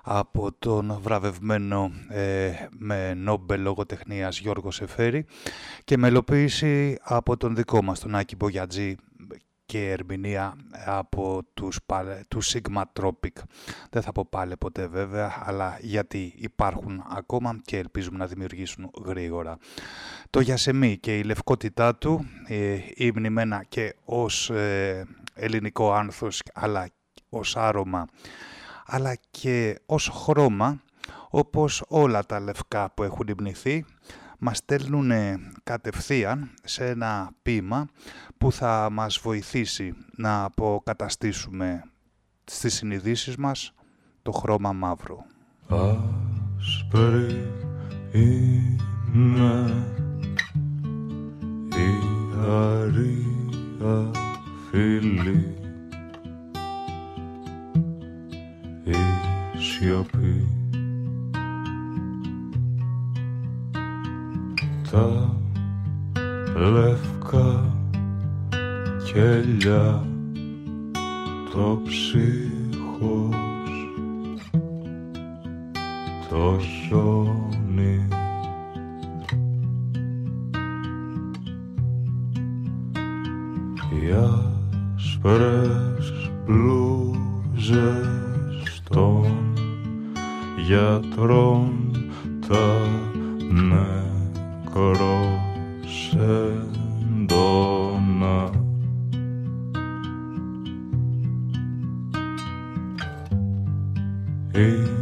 από τον βραβευμένο ε, με Νόμπελ λογοτεχνίας Γιώργο Σεφέρη και μελοποίηση από τον δικό μας, τον Άκη Μπογιατζή και ερμηνεία από τους, τους Sigma Tropic. Δεν θα πω πάλι ποτέ βέβαια, αλλά γιατί υπάρχουν ακόμα και ελπίζουμε να δημιουργήσουν γρήγορα. Το Γιασεμί και η λευκότητά του, ε, η μνημένα και ως ε, ελληνικό άνθος αλλά ως άρωμα αλλά και ως χρώμα όπως όλα τα λευκά που έχουν υμνηθεί μας στέλνουν κατευθείαν σε ένα ποίημα που θα μας βοηθήσει να αποκαταστήσουμε στις συνειδήσεις μας το χρώμα μαύρο. Άσπρη είναι η αρία φίλη η σιωπή. Τα λευκά κελιά το ψύχος το χιόνι. Οι άσπρες μπλούζες των γιατρών τα νεκροσέντονα η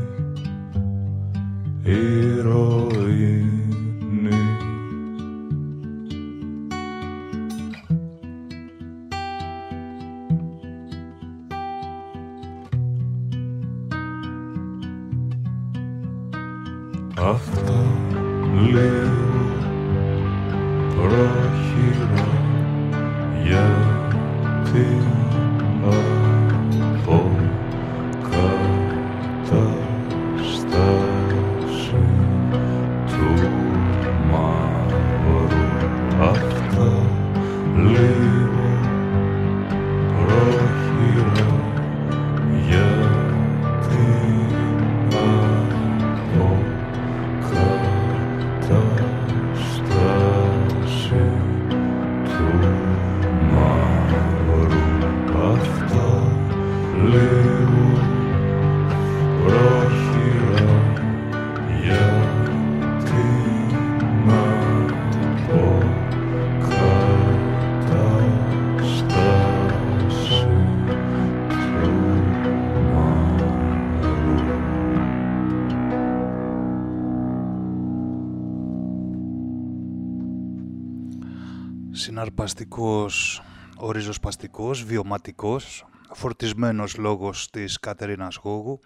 συναρπαστικός, οριζοσπαστικός, βιωματικός, φορτισμένος λόγος της Κατερίνας Γόγου.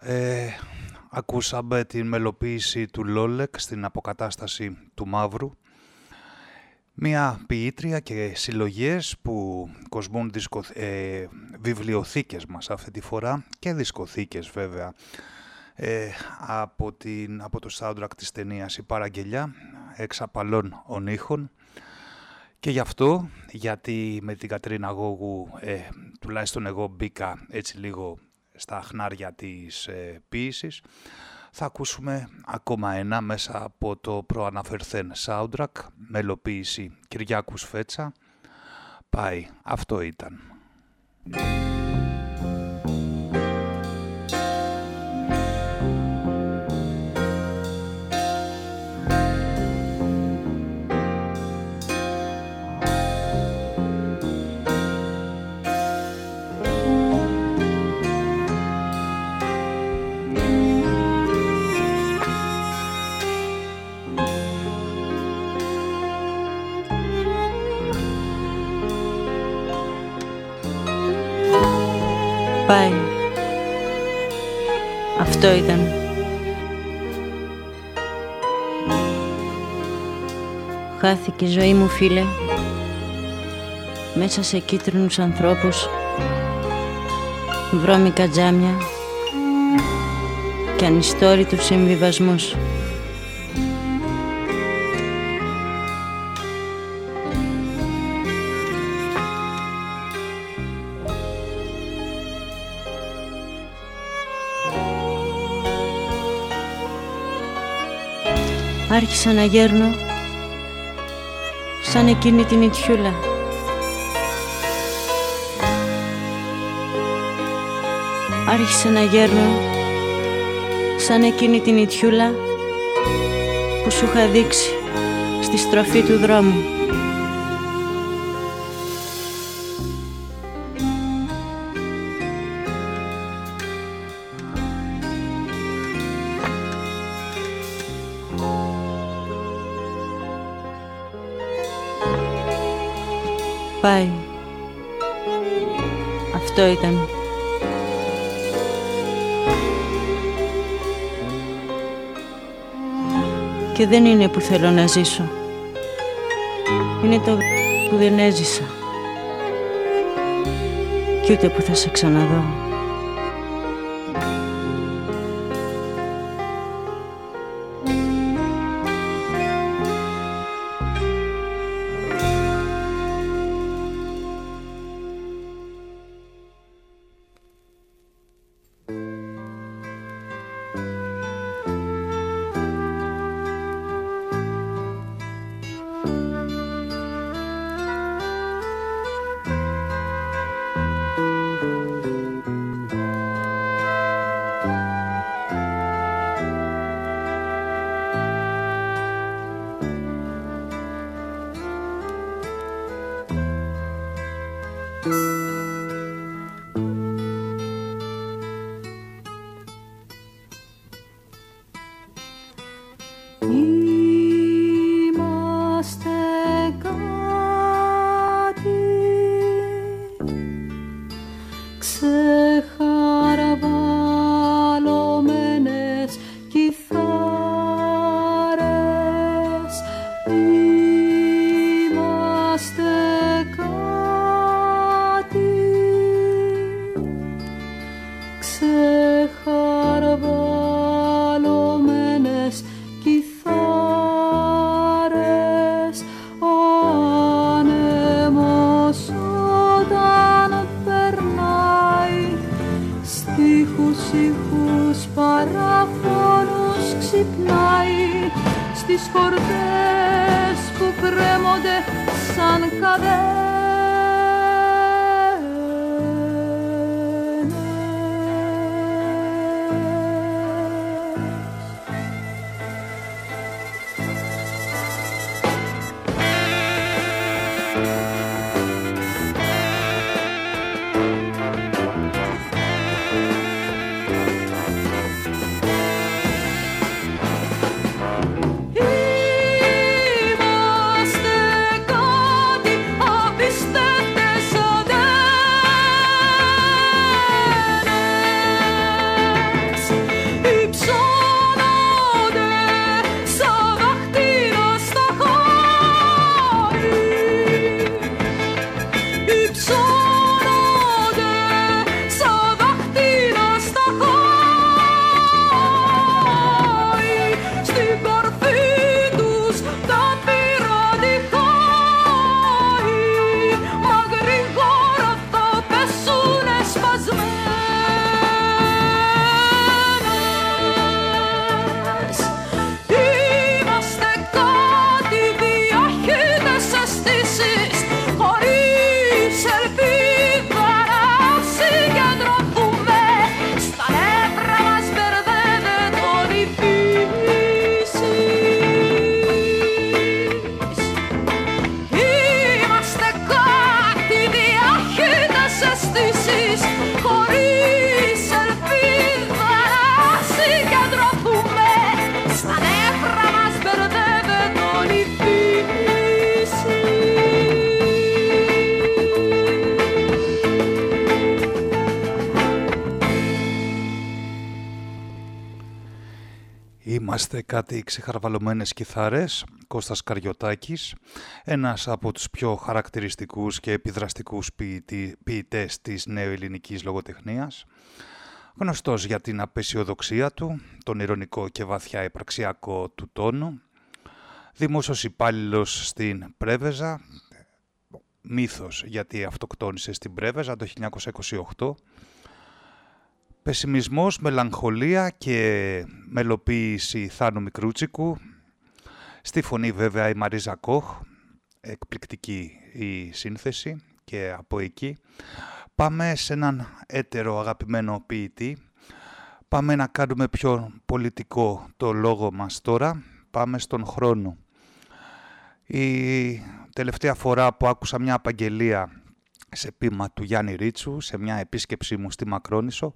Ε, ακούσαμε την μελοποίηση του Λόλεκ στην αποκατάσταση του Μαύρου. Μια ποιήτρια και συλλογές που κοσμούν δισκο, ε, βιβλιοθήκες μας αυτή τη φορά και δισκοθήκες βέβαια ε, από, την, από το soundtrack της ταινίας «Η Παραγγελιά» εξαπαλών ονείχων και γι' αυτό, γιατί με την Κατρίνα Γόγου, ε, τουλάχιστον εγώ μπήκα έτσι λίγο στα χνάρια της ε, ποίησης, θα ακούσουμε ακόμα ένα μέσα από το προαναφερθέν soundtrack, μελοποίηση Κυριάκου Σφέτσα. Πάει, αυτό ήταν. Πάει. Αυτό ήταν. Χάθηκε η ζωή μου φίλε μέσα σε κίτρινους ανθρώπους βρώμικα τζάμια και ανιστόρητους συμβιβασμούς. Άρχισα να γέρνω σαν εκείνη την ιτιούλα άρχισε να γέρνω σαν εκείνη την ιτιούλα που σου είχα δείξει στη στροφή του δρόμου. Αυτό ήταν. Και δεν είναι που θέλω να ζήσω. Είναι το που δεν έζησα. Κι ούτε που θα σε ξαναδώ. Κάτι ξεχαρβαλωμένες κιθάρες, Κώστας Καριωτάκης, ένας από τους πιο χαρακτηριστικούς και επιδραστικούς ποιητές της νεοελληνικής λογοτεχνίας, γνωστός για την απεσιοδοξία του, τον ηρωνικό και βαθιά υπαρξιακό του τόνο, δημόσιος υπάλληλος στην Πρέβεζα, μύθος γιατί αυτοκτόνησε στην Πρέβεζα το 1928, Πεσιμισμός, μελαγχολία και μελοποίηση Θάνου Μικρούτσικου. Στη φωνή βέβαια η Μαρίζα Κόχ, εκπληκτική η σύνθεση και από εκεί. Πάμε σε έναν έτερο αγαπημένο ποιητή. Πάμε να κάνουμε πιο πολιτικό το λόγο μας τώρα. Πάμε στον χρόνο. Η τελευταία φορά που άκουσα μια απαγγελία σε πείμα του Γιάννη Ρίτσου, σε μια επίσκεψή μου στη Μακρόνισο,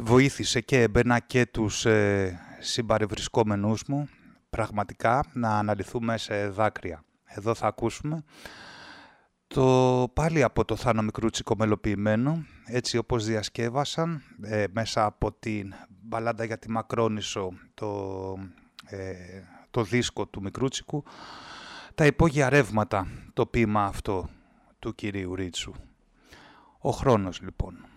βοήθησε και έμπαινα και τους ε, συμπαρευρισκόμενούς μου πραγματικά να αναλυθούμε σε δάκρυα. Εδώ θα ακούσουμε το πάλι από το Θάνο Μικρούτσικο μελοποιημένο, έτσι όπως διασκεύασαν ε, μέσα από την μπαλάντα για τη Μακρόνισο το, ε, το δίσκο του Μικρούτσικου, τα υπόγεια ρεύματα το ποίημα αυτό του κυρίου Ρίτσου. Ο χρόνος λοιπόν.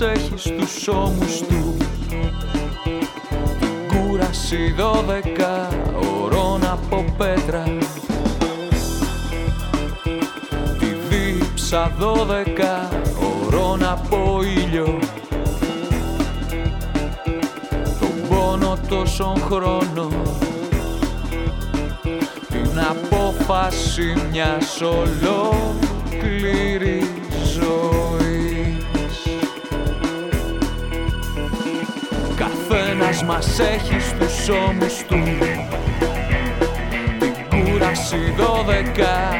Έχεις στους ώμους του. Την κούραση δώδεκα ωρών από πέτρα. Τη δίψα δώδεκα ωρών από ήλιο. Τον πόνο τόσων χρόνων. Την απόφαση μιας ολόκληρης μας έχει στους ώμους του. Την κούραση δώδεκα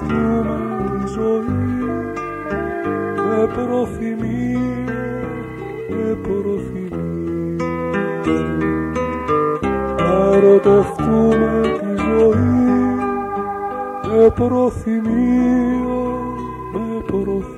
ζούμε τη ζωή με προθυμία, με προθυμία. Να τη ζωή με προθυμία, με προθυμία.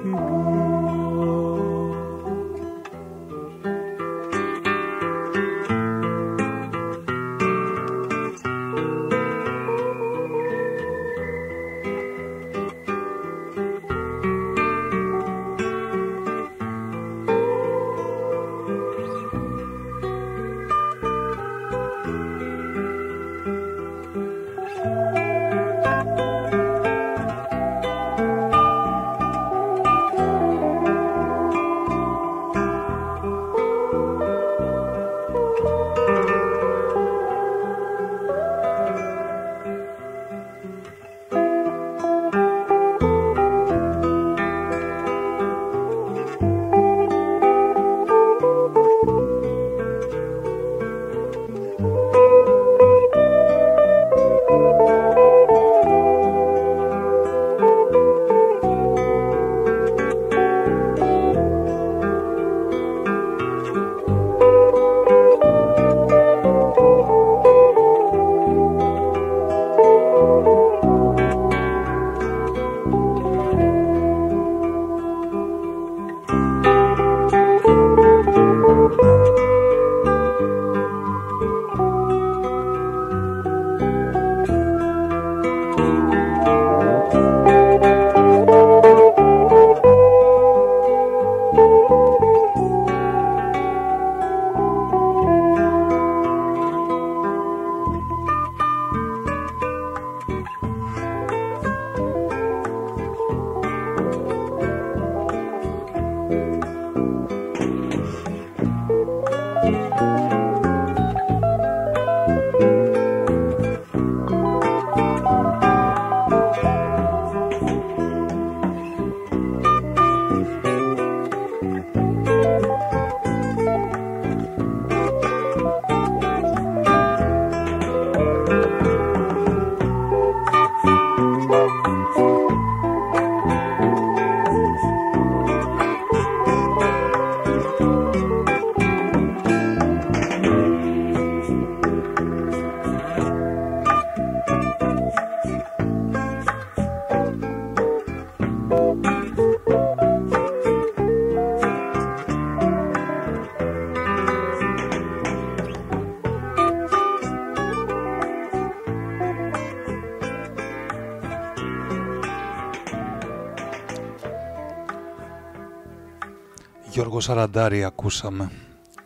Γιώργο Σαραντάρη ακούσαμε.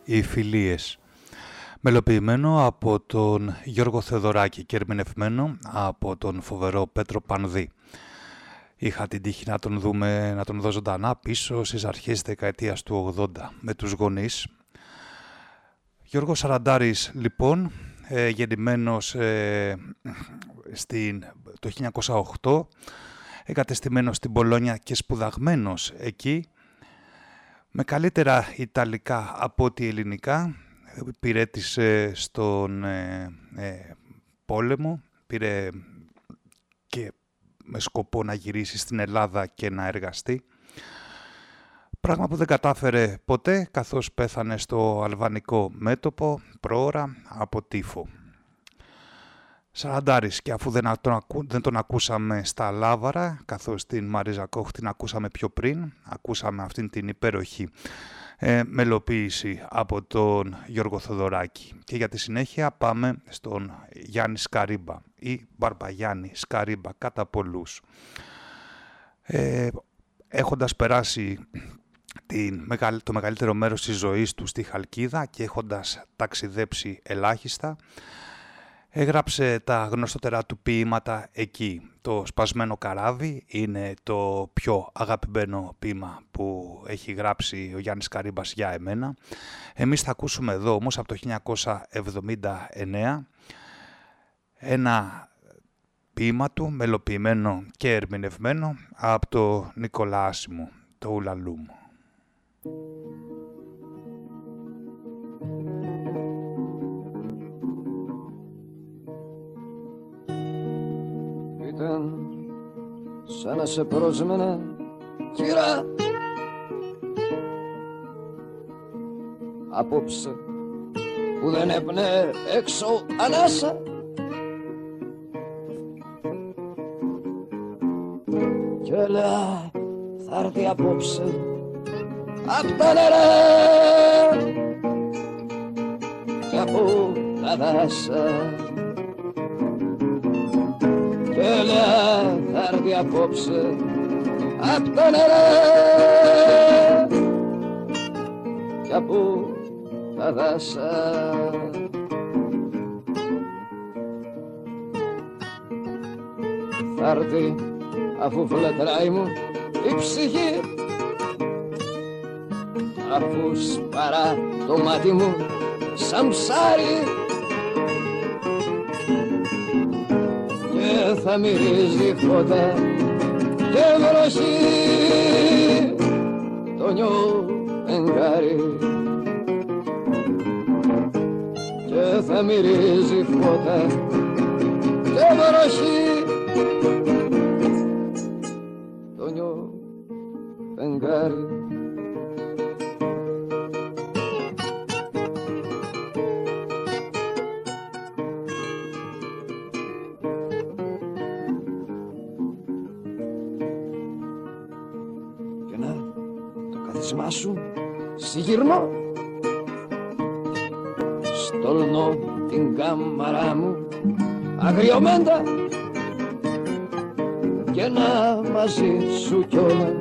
Οι φιλίες. Μελοποιημένο από τον Γιώργο Θεοδωράκη και ερμηνευμένο από τον φοβερό Πέτρο Πανδί. Είχα την τύχη να τον δούμε, να τον δω ζωντανά πίσω στις αρχές της δεκαετίας του 80 με τους γονείς. Γιώργος Σαραντάρης λοιπόν, ε, γεννημένος ε, στην, το 1908, εγκατεστημένος στην Πολόνια και σπουδαγμένος εκεί, με καλύτερα Ιταλικά από ότι Ελληνικά, πηρέτησε στον ε, ε, πόλεμο, πήρε και με σκοπό να γυρίσει στην Ελλάδα και να εργαστεί. Πράγμα που δεν κατάφερε ποτέ, καθώς πέθανε στο αλβανικό μέτωπο, πρόωρα, από τύφο. Σαραντάρης και αφού δεν τον, δεν τον ακούσαμε στα Λάβαρα, καθώς την Μαρίζα Κόχ την ακούσαμε πιο πριν, ακούσαμε αυτήν την υπέροχη ε, μελοποίηση από τον Γιώργο Θοδωράκη. Και για τη συνέχεια πάμε στον Γιάννη Σκαρίμπα ή Μπαρμπαγιάννη Σκαρίμπα κατά πολλούς. Ε, έχοντας περάσει την, το μεγαλύτερο μέρος της ζωής του στη Χαλκίδα και έχοντας ταξιδέψει ελάχιστα, Έγραψε τα γνωστότερα του ποίηματα εκεί. Το «Σπασμένο καράβι» είναι το πιο αγαπημένο ποίημα που έχει γράψει ο Γιάννης Καρύμπας για εμένα. Εμείς θα ακούσουμε εδώ όμως από το 1979 ένα ποίημα του μελοποιημένο και ερμηνευμένο από το Νικολά Άσιμου, το «Ουλαλούμ». Ήταν σαν να σε πρόσμενα κυρά απόψε που δεν έπνε έξω ανάσα. Και έλα θα έρθει απόψε απ' τα νερά. Και από τα δάσα Έλα θα έρθει απόψε. Απ' τα νερά κι από τα δάσα. Θα έρθει αφού φλετράει μου η ψυχή. Αφού σπαρά το μάτι μου σαν ψάρι θα μυρίζει φώτα και βροχή. Το νιώ εγκάρι. Και θα μυρίζει φώτα και βροχή. Το νιώ εγκάρι συγγυρνώ στολνώ την κάμαρά μου αγριωμέντα και να μαζί σου κιόλα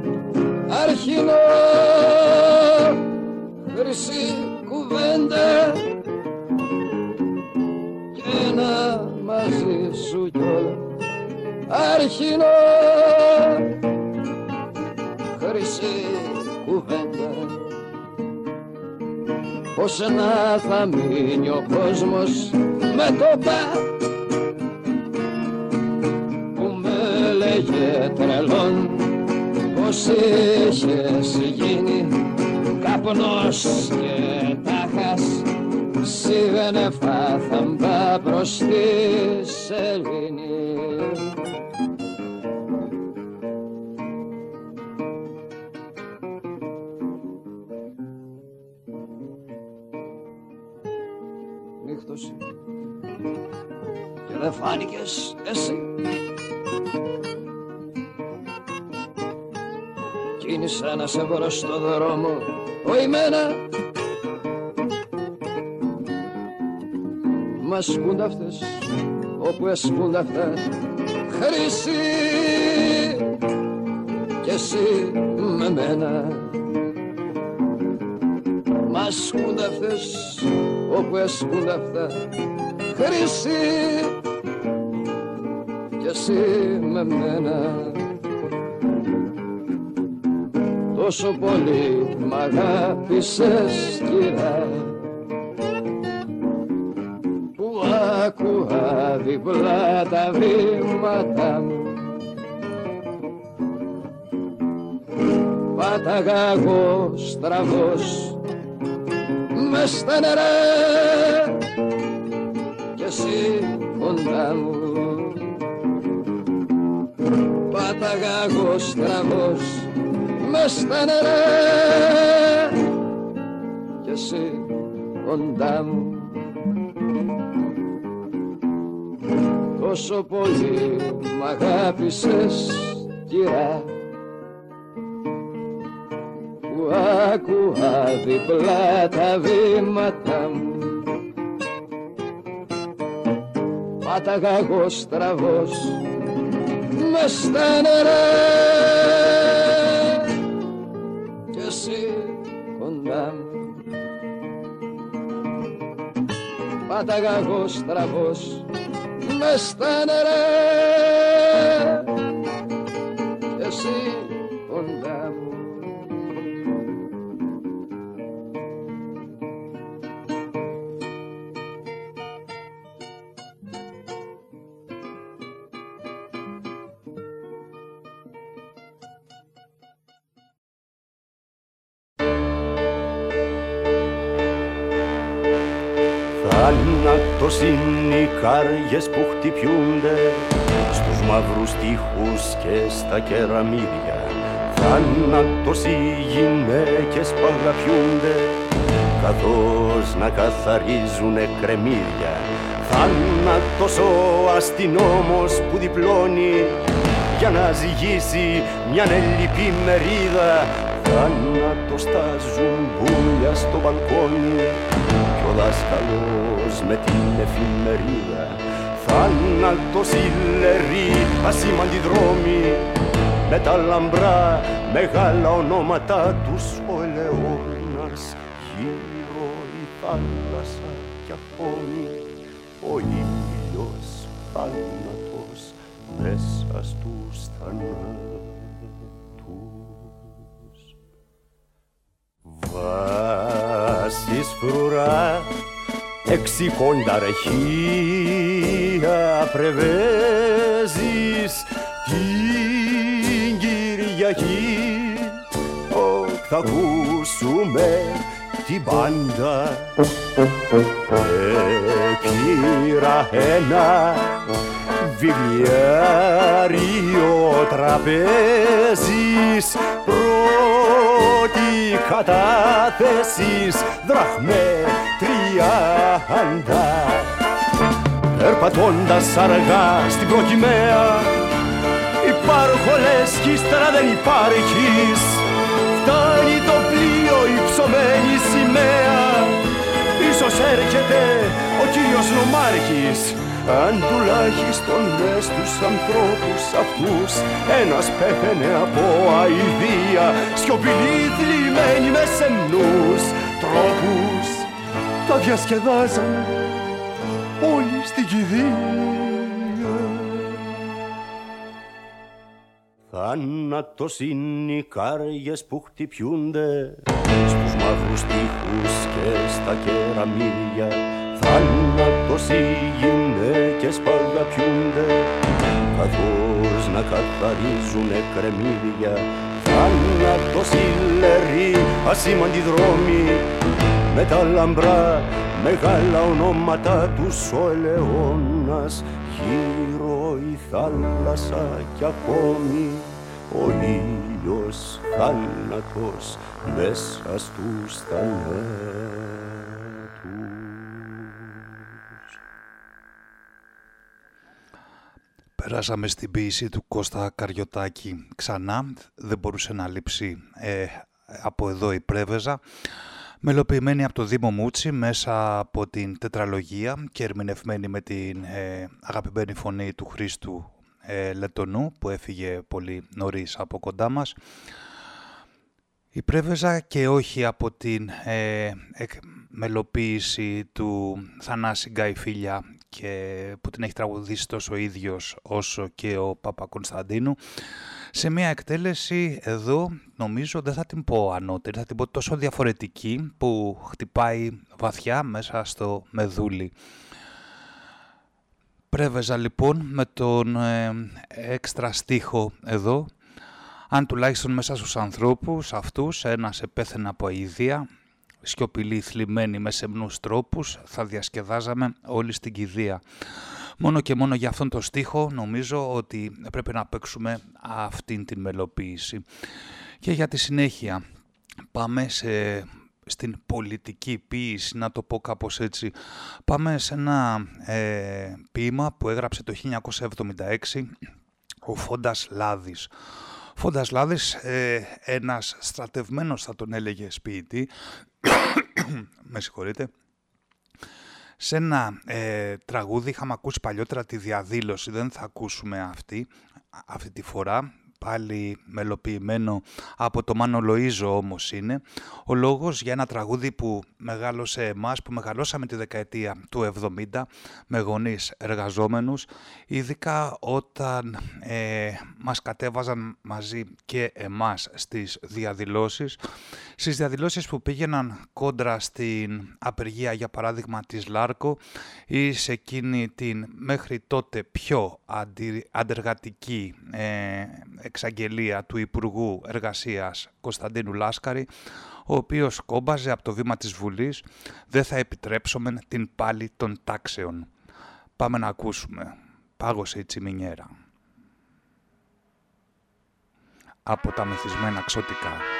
αρχινώ. Χρυσή κουβέντα και να μαζί σου κιόλα αρχινώ. Χρυσή πως να θα μείνει ο κόσμος με το πα. Που με λέγε τρελόν πως είχες γίνει καπνός και τάχας. Σίγανε φάθαμπα προς τη σελήνη δεν φάνηκες εσύ. Κίνησα να σε βρω στο δρόμο οημένα Μα σκούνται αυτές όπου ασκούνται αυτά χρυσή και εσύ με μένα. Ασκούνται αυτές όπου ασκούνται αυτά χρυσή κι εσύ με μένα. Τόσο πολύ μ' αγάπησες κυρά που άκουγα διπλά τα βήματα μου. Πάταγα εγώ στραβός μες στα νερά. κι εσύ κοντά μου. Πάταγα εγώ στραβός μες στα νερά. Κι εσύ κοντά μου. Τόσο πολύ μ' αγάπησες κυρά. Που άκουα διπλά τα βήματα μου πάταγα εγώ στραβός. Μες στα νερά κι εσύ κοντά μου. Πάταγα εγώ στραβός. Μες στα νερά κι εσύ κοντά μου Θάνατος είναι οι κάργες που χτυπιούνται στους μαύρους τείχους και στα κεραμίδια Θάνατος οι γυναίκες που αγαπιούνται καθώς να καθαρίζουν κρεμμύδια. Θάνατος ο αστυνόμος που διπλώνει για να ζυγίσει μια ελλειπή μερίδα. Θάνατος τα ζουμπούλια στο μπαλκόνι. κι ο δάσκαλος με την εφημερίδα. Θάνατος οι λεροί ασήμαντοι δρόμοι με τα λαμπρά μεγάλα ονόματα τους ο ελαιώνας γύρω η θάλασσα κι ακόμη ο ήλιος θάνατος μέσα στους θανάτους Βάσεις φρουρά εξηκόντα ρεχεία πρεβέζεις την Κυριακή. Ωκ θα ακούσουμε την πάντα Επήρα ένα βιβλιάριο τραπέζης πρώτη κατάθεσης δραχμέ τριάντα περπατώντας αργά στην προκυμαία υπάρχω λες κι ύστερα δεν υπάρχεις. Φτάνει το πλοίο υψωμένης σημαία ίσως έρχεται ο κύριος Νομάρχης αν τουλάχιστον μες τους ανθρώπους αυτούς ένας πέθαινε από αηδία. Σιωπηλή θλιμμένη με σεμνούς τρόπους τα διασκεδάζαν όλοι στην κηδεία. Θάνατος είναι οι κάργες που χτυπιούνται. στους μαύρους τείχους και στα κεραμίδια Θάνατος οι γυναίκες που αγαπιούνται καθώς να καθαρίζουνε κρεμμύδια Θάνατος οι λεροί ασήμαντοι δρόμοι με τα λαμπρά μεγάλα ονόματα τους ο ελαιώνας γύρω η θάλασσα κι ακόμη ο ήλιος θάνατος μέσα στους θανάτους. Περάσαμε στην ποίηση του Κώστα Καριωτάκη ξανά, δεν μπορούσε να λείψει ε, από εδώ η Πρέβεζα. Μελοποιημένη από το Δήμο Μούτσι μέσα από την τετραλογία και ερμηνευμένη με την ε, αγαπημένη φωνή του Χρήστου ε, Λετονού που έφυγε πολύ νωρίς από κοντά μας. Η Πρέβεζα και όχι από την ε, μελοποίηση του Θανάση Γκαϊφίλια και που την έχει τραγουδήσει τόσο ο ίδιος όσο και ο Παπα Κωνσταντίνου σε μια εκτέλεση εδώ νομίζω δεν θα την πω ανώτερη, θα την πω τόσο διαφορετική που χτυπάει βαθιά μέσα στο μεδούλι. Πρέβεζα λοιπόν με τον ε, έξτρα στίχο εδώ αν τουλάχιστον μέσα στους ανθρώπους αυτούς ένας επέθαινε από αηδία, σιωπηλή θλιμμένη με σεμνούς τρόπους, θα διασκεδάζαμε όλη στην κηδεία. Μόνο και μόνο για αυτόν τον στίχο νομίζω ότι πρέπει να παίξουμε αυτήν την μελοποίηση. Και για τη συνέχεια πάμε σε, στην πολιτική ποίηση, να το πω κάπως έτσι. Πάμε σε ένα ε, ποίημα που έγραψε το 1976 ο Φόντας Λάδης. Φόντας Λάδης, ε, ένας στρατευμένος θα τον έλεγε σπίτι, με συγχωρείτε, σε ένα ε, τραγούδι είχαμε ακούσει παλιότερα τη διαδήλωση, δεν θα ακούσουμε αυτή, αυτή τη φορά, πάλι μελοποιημένο από το Μάνο Λοΐζο όμως είναι, ο λόγος για ένα τραγούδι που μεγάλωσε εμάς, που μεγαλώσαμε τη δεκαετία του 70 με γονείς εργαζόμενους, ειδικά όταν ε, μας κατέβαζαν μαζί και εμάς στις διαδηλώσεις, στις διαδηλώσεις που πήγαιναν κόντρα στην απεργία για παράδειγμα της Λάρκο ή σε εκείνη την μέχρι τότε πιο αντεργατική ε, εξαγγελία του Υπουργού Εργασίας Κωνσταντίνου Λάσκαρη, ο οποίος κόμπαζε από το βήμα της Βουλής «Δεν θα επιτρέψουμε την πάλη των τάξεων». Πάμε να ακούσουμε. Πάγωσε η τσιμινιέρα. Από τα μεθυσμένα ξωτικά.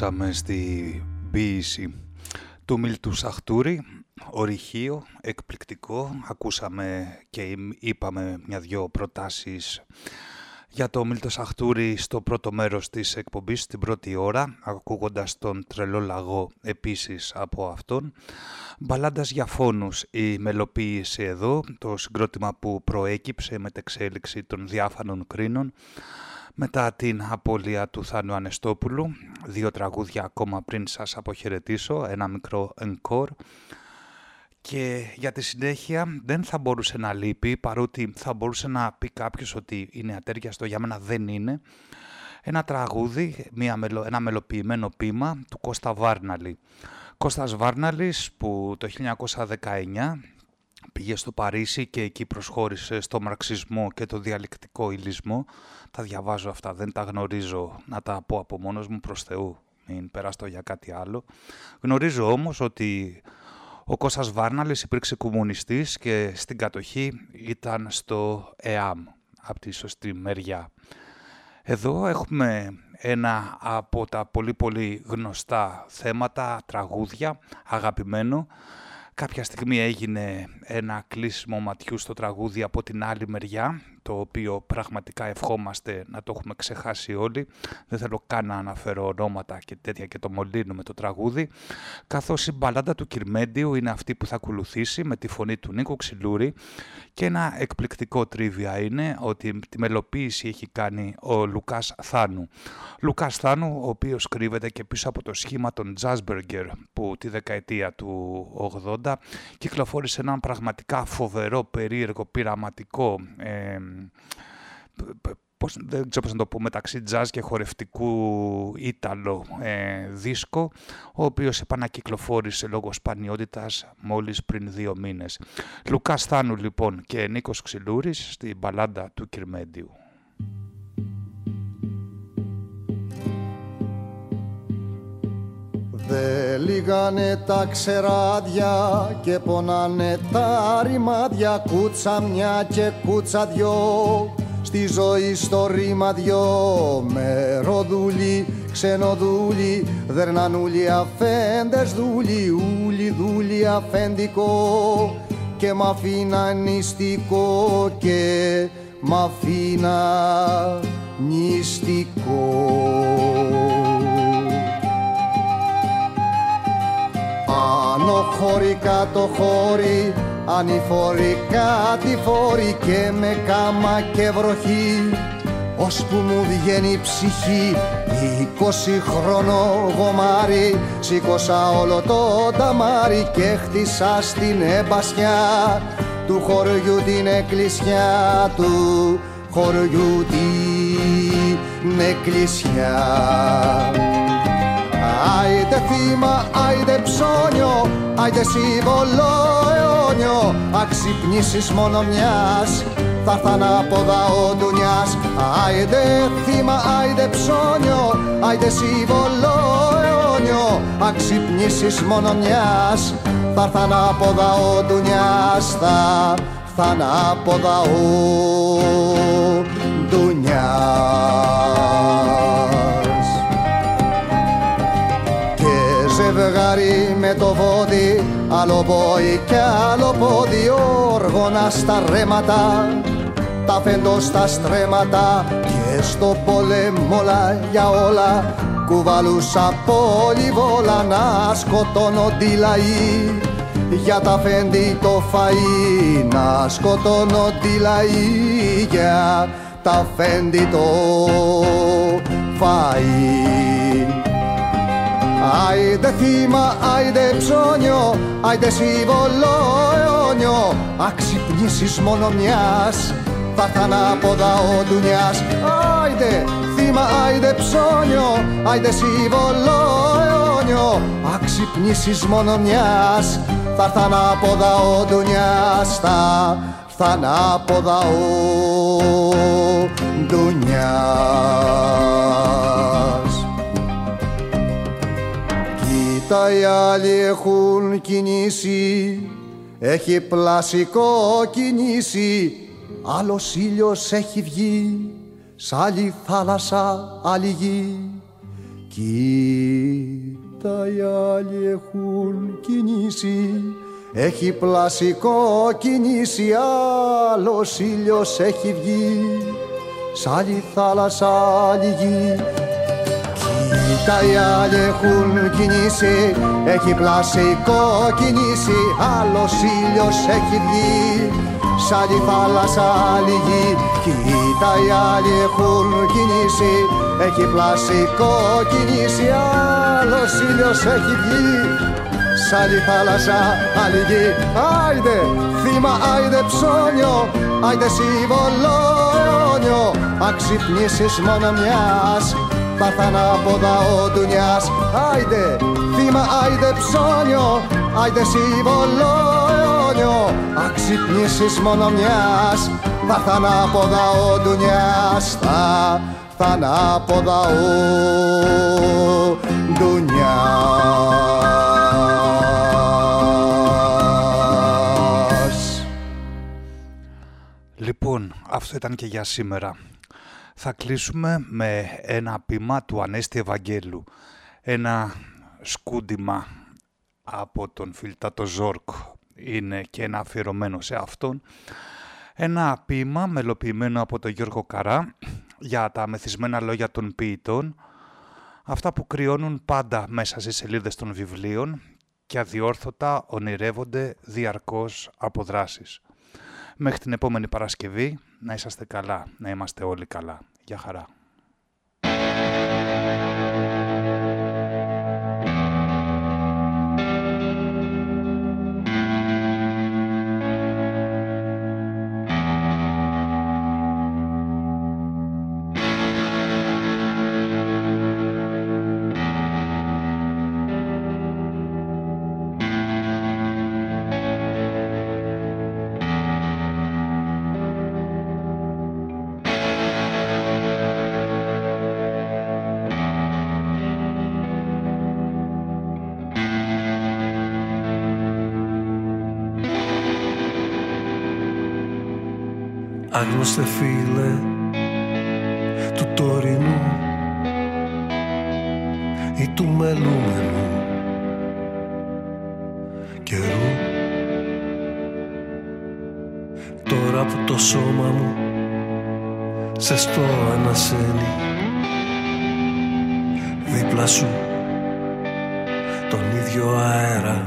Επιστρέψαμε στη ποίηση του Μίλτου Σαχτούρη, ορυχείο, εκπληκτικό. Ακούσαμε και είπαμε μια-δυο προτάσεις για το Μίλτο Σαχτούρη στο πρώτο μέρος της εκπομπής, στην πρώτη ώρα, ακούγοντας τον τρελό λαγό επίσης από αυτόν. Μπαλάντας για φόνους η μελοποίηση εδώ, το συγκρότημα που προέκυψε με την εξέλιξη των διάφανων κρίνων, μετά την απώλεια του Θάνου Ανεστόπουλου, δύο τραγούδια ακόμα πριν σας αποχαιρετήσω, ένα μικρό encore. Και για τη συνέχεια δεν θα μπορούσε να λείπει, παρότι θα μπορούσε να πει κάποιος ότι είναι ατέριαστο, για μένα δεν είναι. Ένα τραγούδι, μια, ένα μελοποιημένο πείμα του Κώστα Βάρναλη. Κώστας Βάρναλης που το 1919 πήγε στο Παρίσι και εκεί προσχώρησε στο μαρξισμό και το διαλεκτικό υλισμό. Τα διαβάζω αυτά, δεν τα γνωρίζω να τα πω από μόνος μου προς Θεού, μην περαστώ για κάτι άλλο. Γνωρίζω όμως ότι ο Κώστας Βάρναλης υπήρξε κομμουνιστής και στην κατοχή ήταν στο ΕΑΜ, από τη σωστή μεριά. Εδώ έχουμε ένα από τα πολύ πολύ γνωστά θέματα, τραγούδια, αγαπημένο, Κάποια στιγμή έγινε ένα κλείσιμο ματιού στο τραγούδι από την άλλη μεριά το οποίο πραγματικά ευχόμαστε να το έχουμε ξεχάσει όλοι. Δεν θέλω καν να αναφέρω ονόματα και τέτοια και το μολύνω με το τραγούδι. Καθώς η μπαλάντα του Κυρμέντιου είναι αυτή που θα ακολουθήσει με τη φωνή του Νίκο Ξυλούρη και ένα εκπληκτικό τρίβια είναι ότι τη μελοποίηση έχει κάνει ο Λουκάς Θάνου. Λουκάς Θάνου, ο οποίος κρύβεται και πίσω από το σχήμα των Jazzberger που τη δεκαετία του 80 κυκλοφόρησε έναν πραγματικά φοβερό, περίεργο, πειραματικό ε, πώς, δεν ξέρω πώς να το πω, μεταξύ jazz και χορευτικού Ήταλο ε, δίσκο, ο οποίος επανακυκλοφόρησε λόγω σπανιότητας μόλις πριν δύο μήνες. Λουκάς Θάνου λοιπόν και Νίκος Ξυλούρης στην μπαλάντα του Κυρμέντιου. Δε λίγανε τα ξεράδια και πονάνε τα ρημάδια. Κούτσα μια και κούτσα δυο στη ζωή στο ρήμα δυο. Μεροδούλοι, ξενοδούλοι, δερνανούλοι αφέντες δούλοι, ούλοι δούλοι αφέντικο και μ' αφήνα νηστικό και μ' αφήνα νηστικό. Άνω χώρι, κάτω χώρι, ανηφορικά τη φόρη και με κάμα και βροχή. Που μου βγαίνει η ψυχή είκοσι χρόνο γομάρι σήκωσα όλο το ταμάρι και χτίσα στην εμπασιά του χωριού την εκκλησιά του. Χωριού την εκκλησιά Άιντε θύμα, άιντε ψώνιο, άιντε σύμβολο αιώνιο. Αξυπνήσεις μόνο μιας, θα έρθαν από δαό ντουνιάς Άιντε θύμα, άιντε ψώνιο, άιντε σύμβολο αιώνιο. Αξυπνήσεις μόνο μιας, θα έρθαν από δαό ντουνιάς Θα έρθαν από δαό ζευγάρι με το βόδι άλλο πόη και άλλο πόδι όργονα στα ρέματα. Τα φέντο στα στρέμματα και στο πόλεμο για όλα. Κουβαλούσα πολυβόλα να σκοτώνονται οι λαοί για τα φέντη το φαΐ να σκοτώνονται οι λαοί για τα φέντη το φαΐ Άιντε θύμα, άιντε ψώνιο, άιντε σύμβολο αιώνιο. Αξυπνήσεις μόνο μιας, θα έρθαν από δαό ντουνιάς Άιντε θύμα, άιντε ψώνιο, άιντε σύμβολο αιώνιο. Αξυπνήσεις μόνο μιας, θα έρθαν από δαό ντουνιάς Θα έρθαν από δαό ντουνιάς τα οι άλλοι έχουν κινήσει. Έχει πλασικό κινήσει. Άλλος ήλιος έχει βγει. Σ' άλλη θάλασσα άλλη γη. Κοίτα οι άλλοι έχουν κινήσει. Έχει πλασικό κινήσει. Άλλος ήλιος έχει βγει. Σ' άλλη θάλασσα άλλη γη Κοίτα οι άλλοι έχουν κινήσει έχει πλασικό κινήσει άλλος ήλιος έχει βγει σ' άλλη θάλασσα άλλη γη. Κοίτα οι άλλοι έχουν κινήσει έχει πλασικό κινήσει άλλος ήλιος έχει βγει σ' άλλη θάλασσα, άλλη γη. Άιντε θύμα, άιντε ψώνιο, άιντε συμβολόνιο. Αν ξυπνήσεις μόνο μιας, θα θα ανάποδα ο ντουνιάς Άιντε θύμα, άιντε ψώνιο, άιντε συμβολόνιο Αν ξυπνήσεις μόνο μιας, θα θα ανάποδα ο ντουνιάς Θα θα ανάποδα ο ντουνιάς Λοιπόν, αυτό ήταν και για σήμερα. Θα κλείσουμε με ένα ποίημα του Ανέστη Ευαγγέλου. Ένα σκούντιμα από τον Φιλτάτο Ζόρκ. Είναι και ένα αφιερωμένο σε αυτόν. Ένα ποίημα μελοποιημένο από τον Γιώργο Καρά για τα μεθυσμένα λόγια των ποιητών. Αυτά που κρυώνουν πάντα μέσα στις σελίδες των βιβλίων και αδιόρθωτα ονειρεύονται διαρκώς από δράσεις. Μέχρι την επόμενη Παρασκευή να είσαστε καλά, να είμαστε όλοι καλά. Yajará. Άγνωστε φίλε του τωρινού ή του μελούμενου καιρού. Τώρα που το σώμα μου σε στο ανασένει δίπλα σου τον ίδιο αέρα.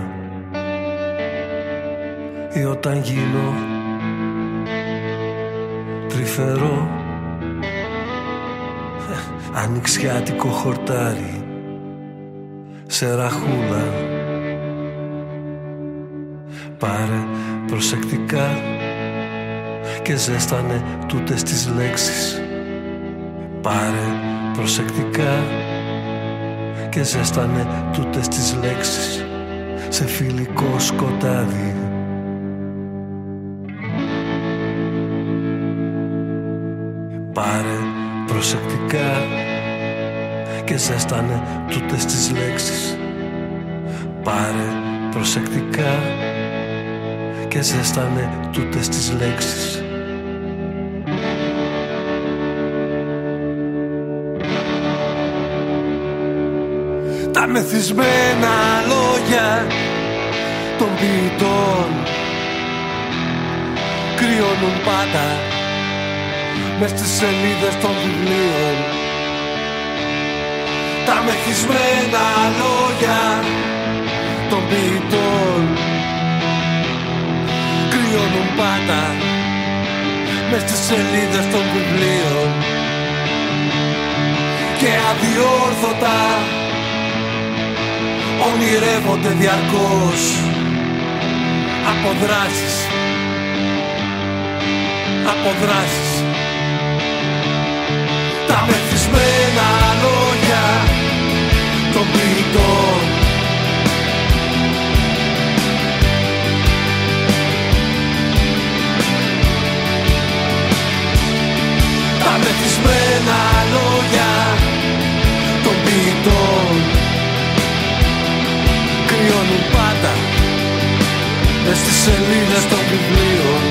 Ή όταν γίνω τρυφερό Ανοιξιάτικο χορτάρι Σε ραχούλα. Πάρε προσεκτικά Και ζέστανε τούτες τις λέξεις. Πάρε προσεκτικά Και ζέστανε τούτες τις λέξεις. Σε φιλικό σκοτάδι και ζέστανε τούτες τις λέξεις. Πάρε προσεκτικά και ζέστανε τούτες τις λέξεις. Τα μεθυσμένα λόγια των ποιητών κρυώνουν πάντα μες στις σελίδες των βιβλίων τα μεθυσμένα λόγια των ποιητών. Κρυώνουν πάντα μες στις σελίδες των βιβλίων και αδιόρθωτα ονειρεύονται διαρκώς από δράσεις από δράσεις. Τα μεθυσμένα λόγια των ποιητών Τα μεθυσμένα λόγια των ποιητών κρυώνουν πάντα μες στις σελίδες των βιβλίων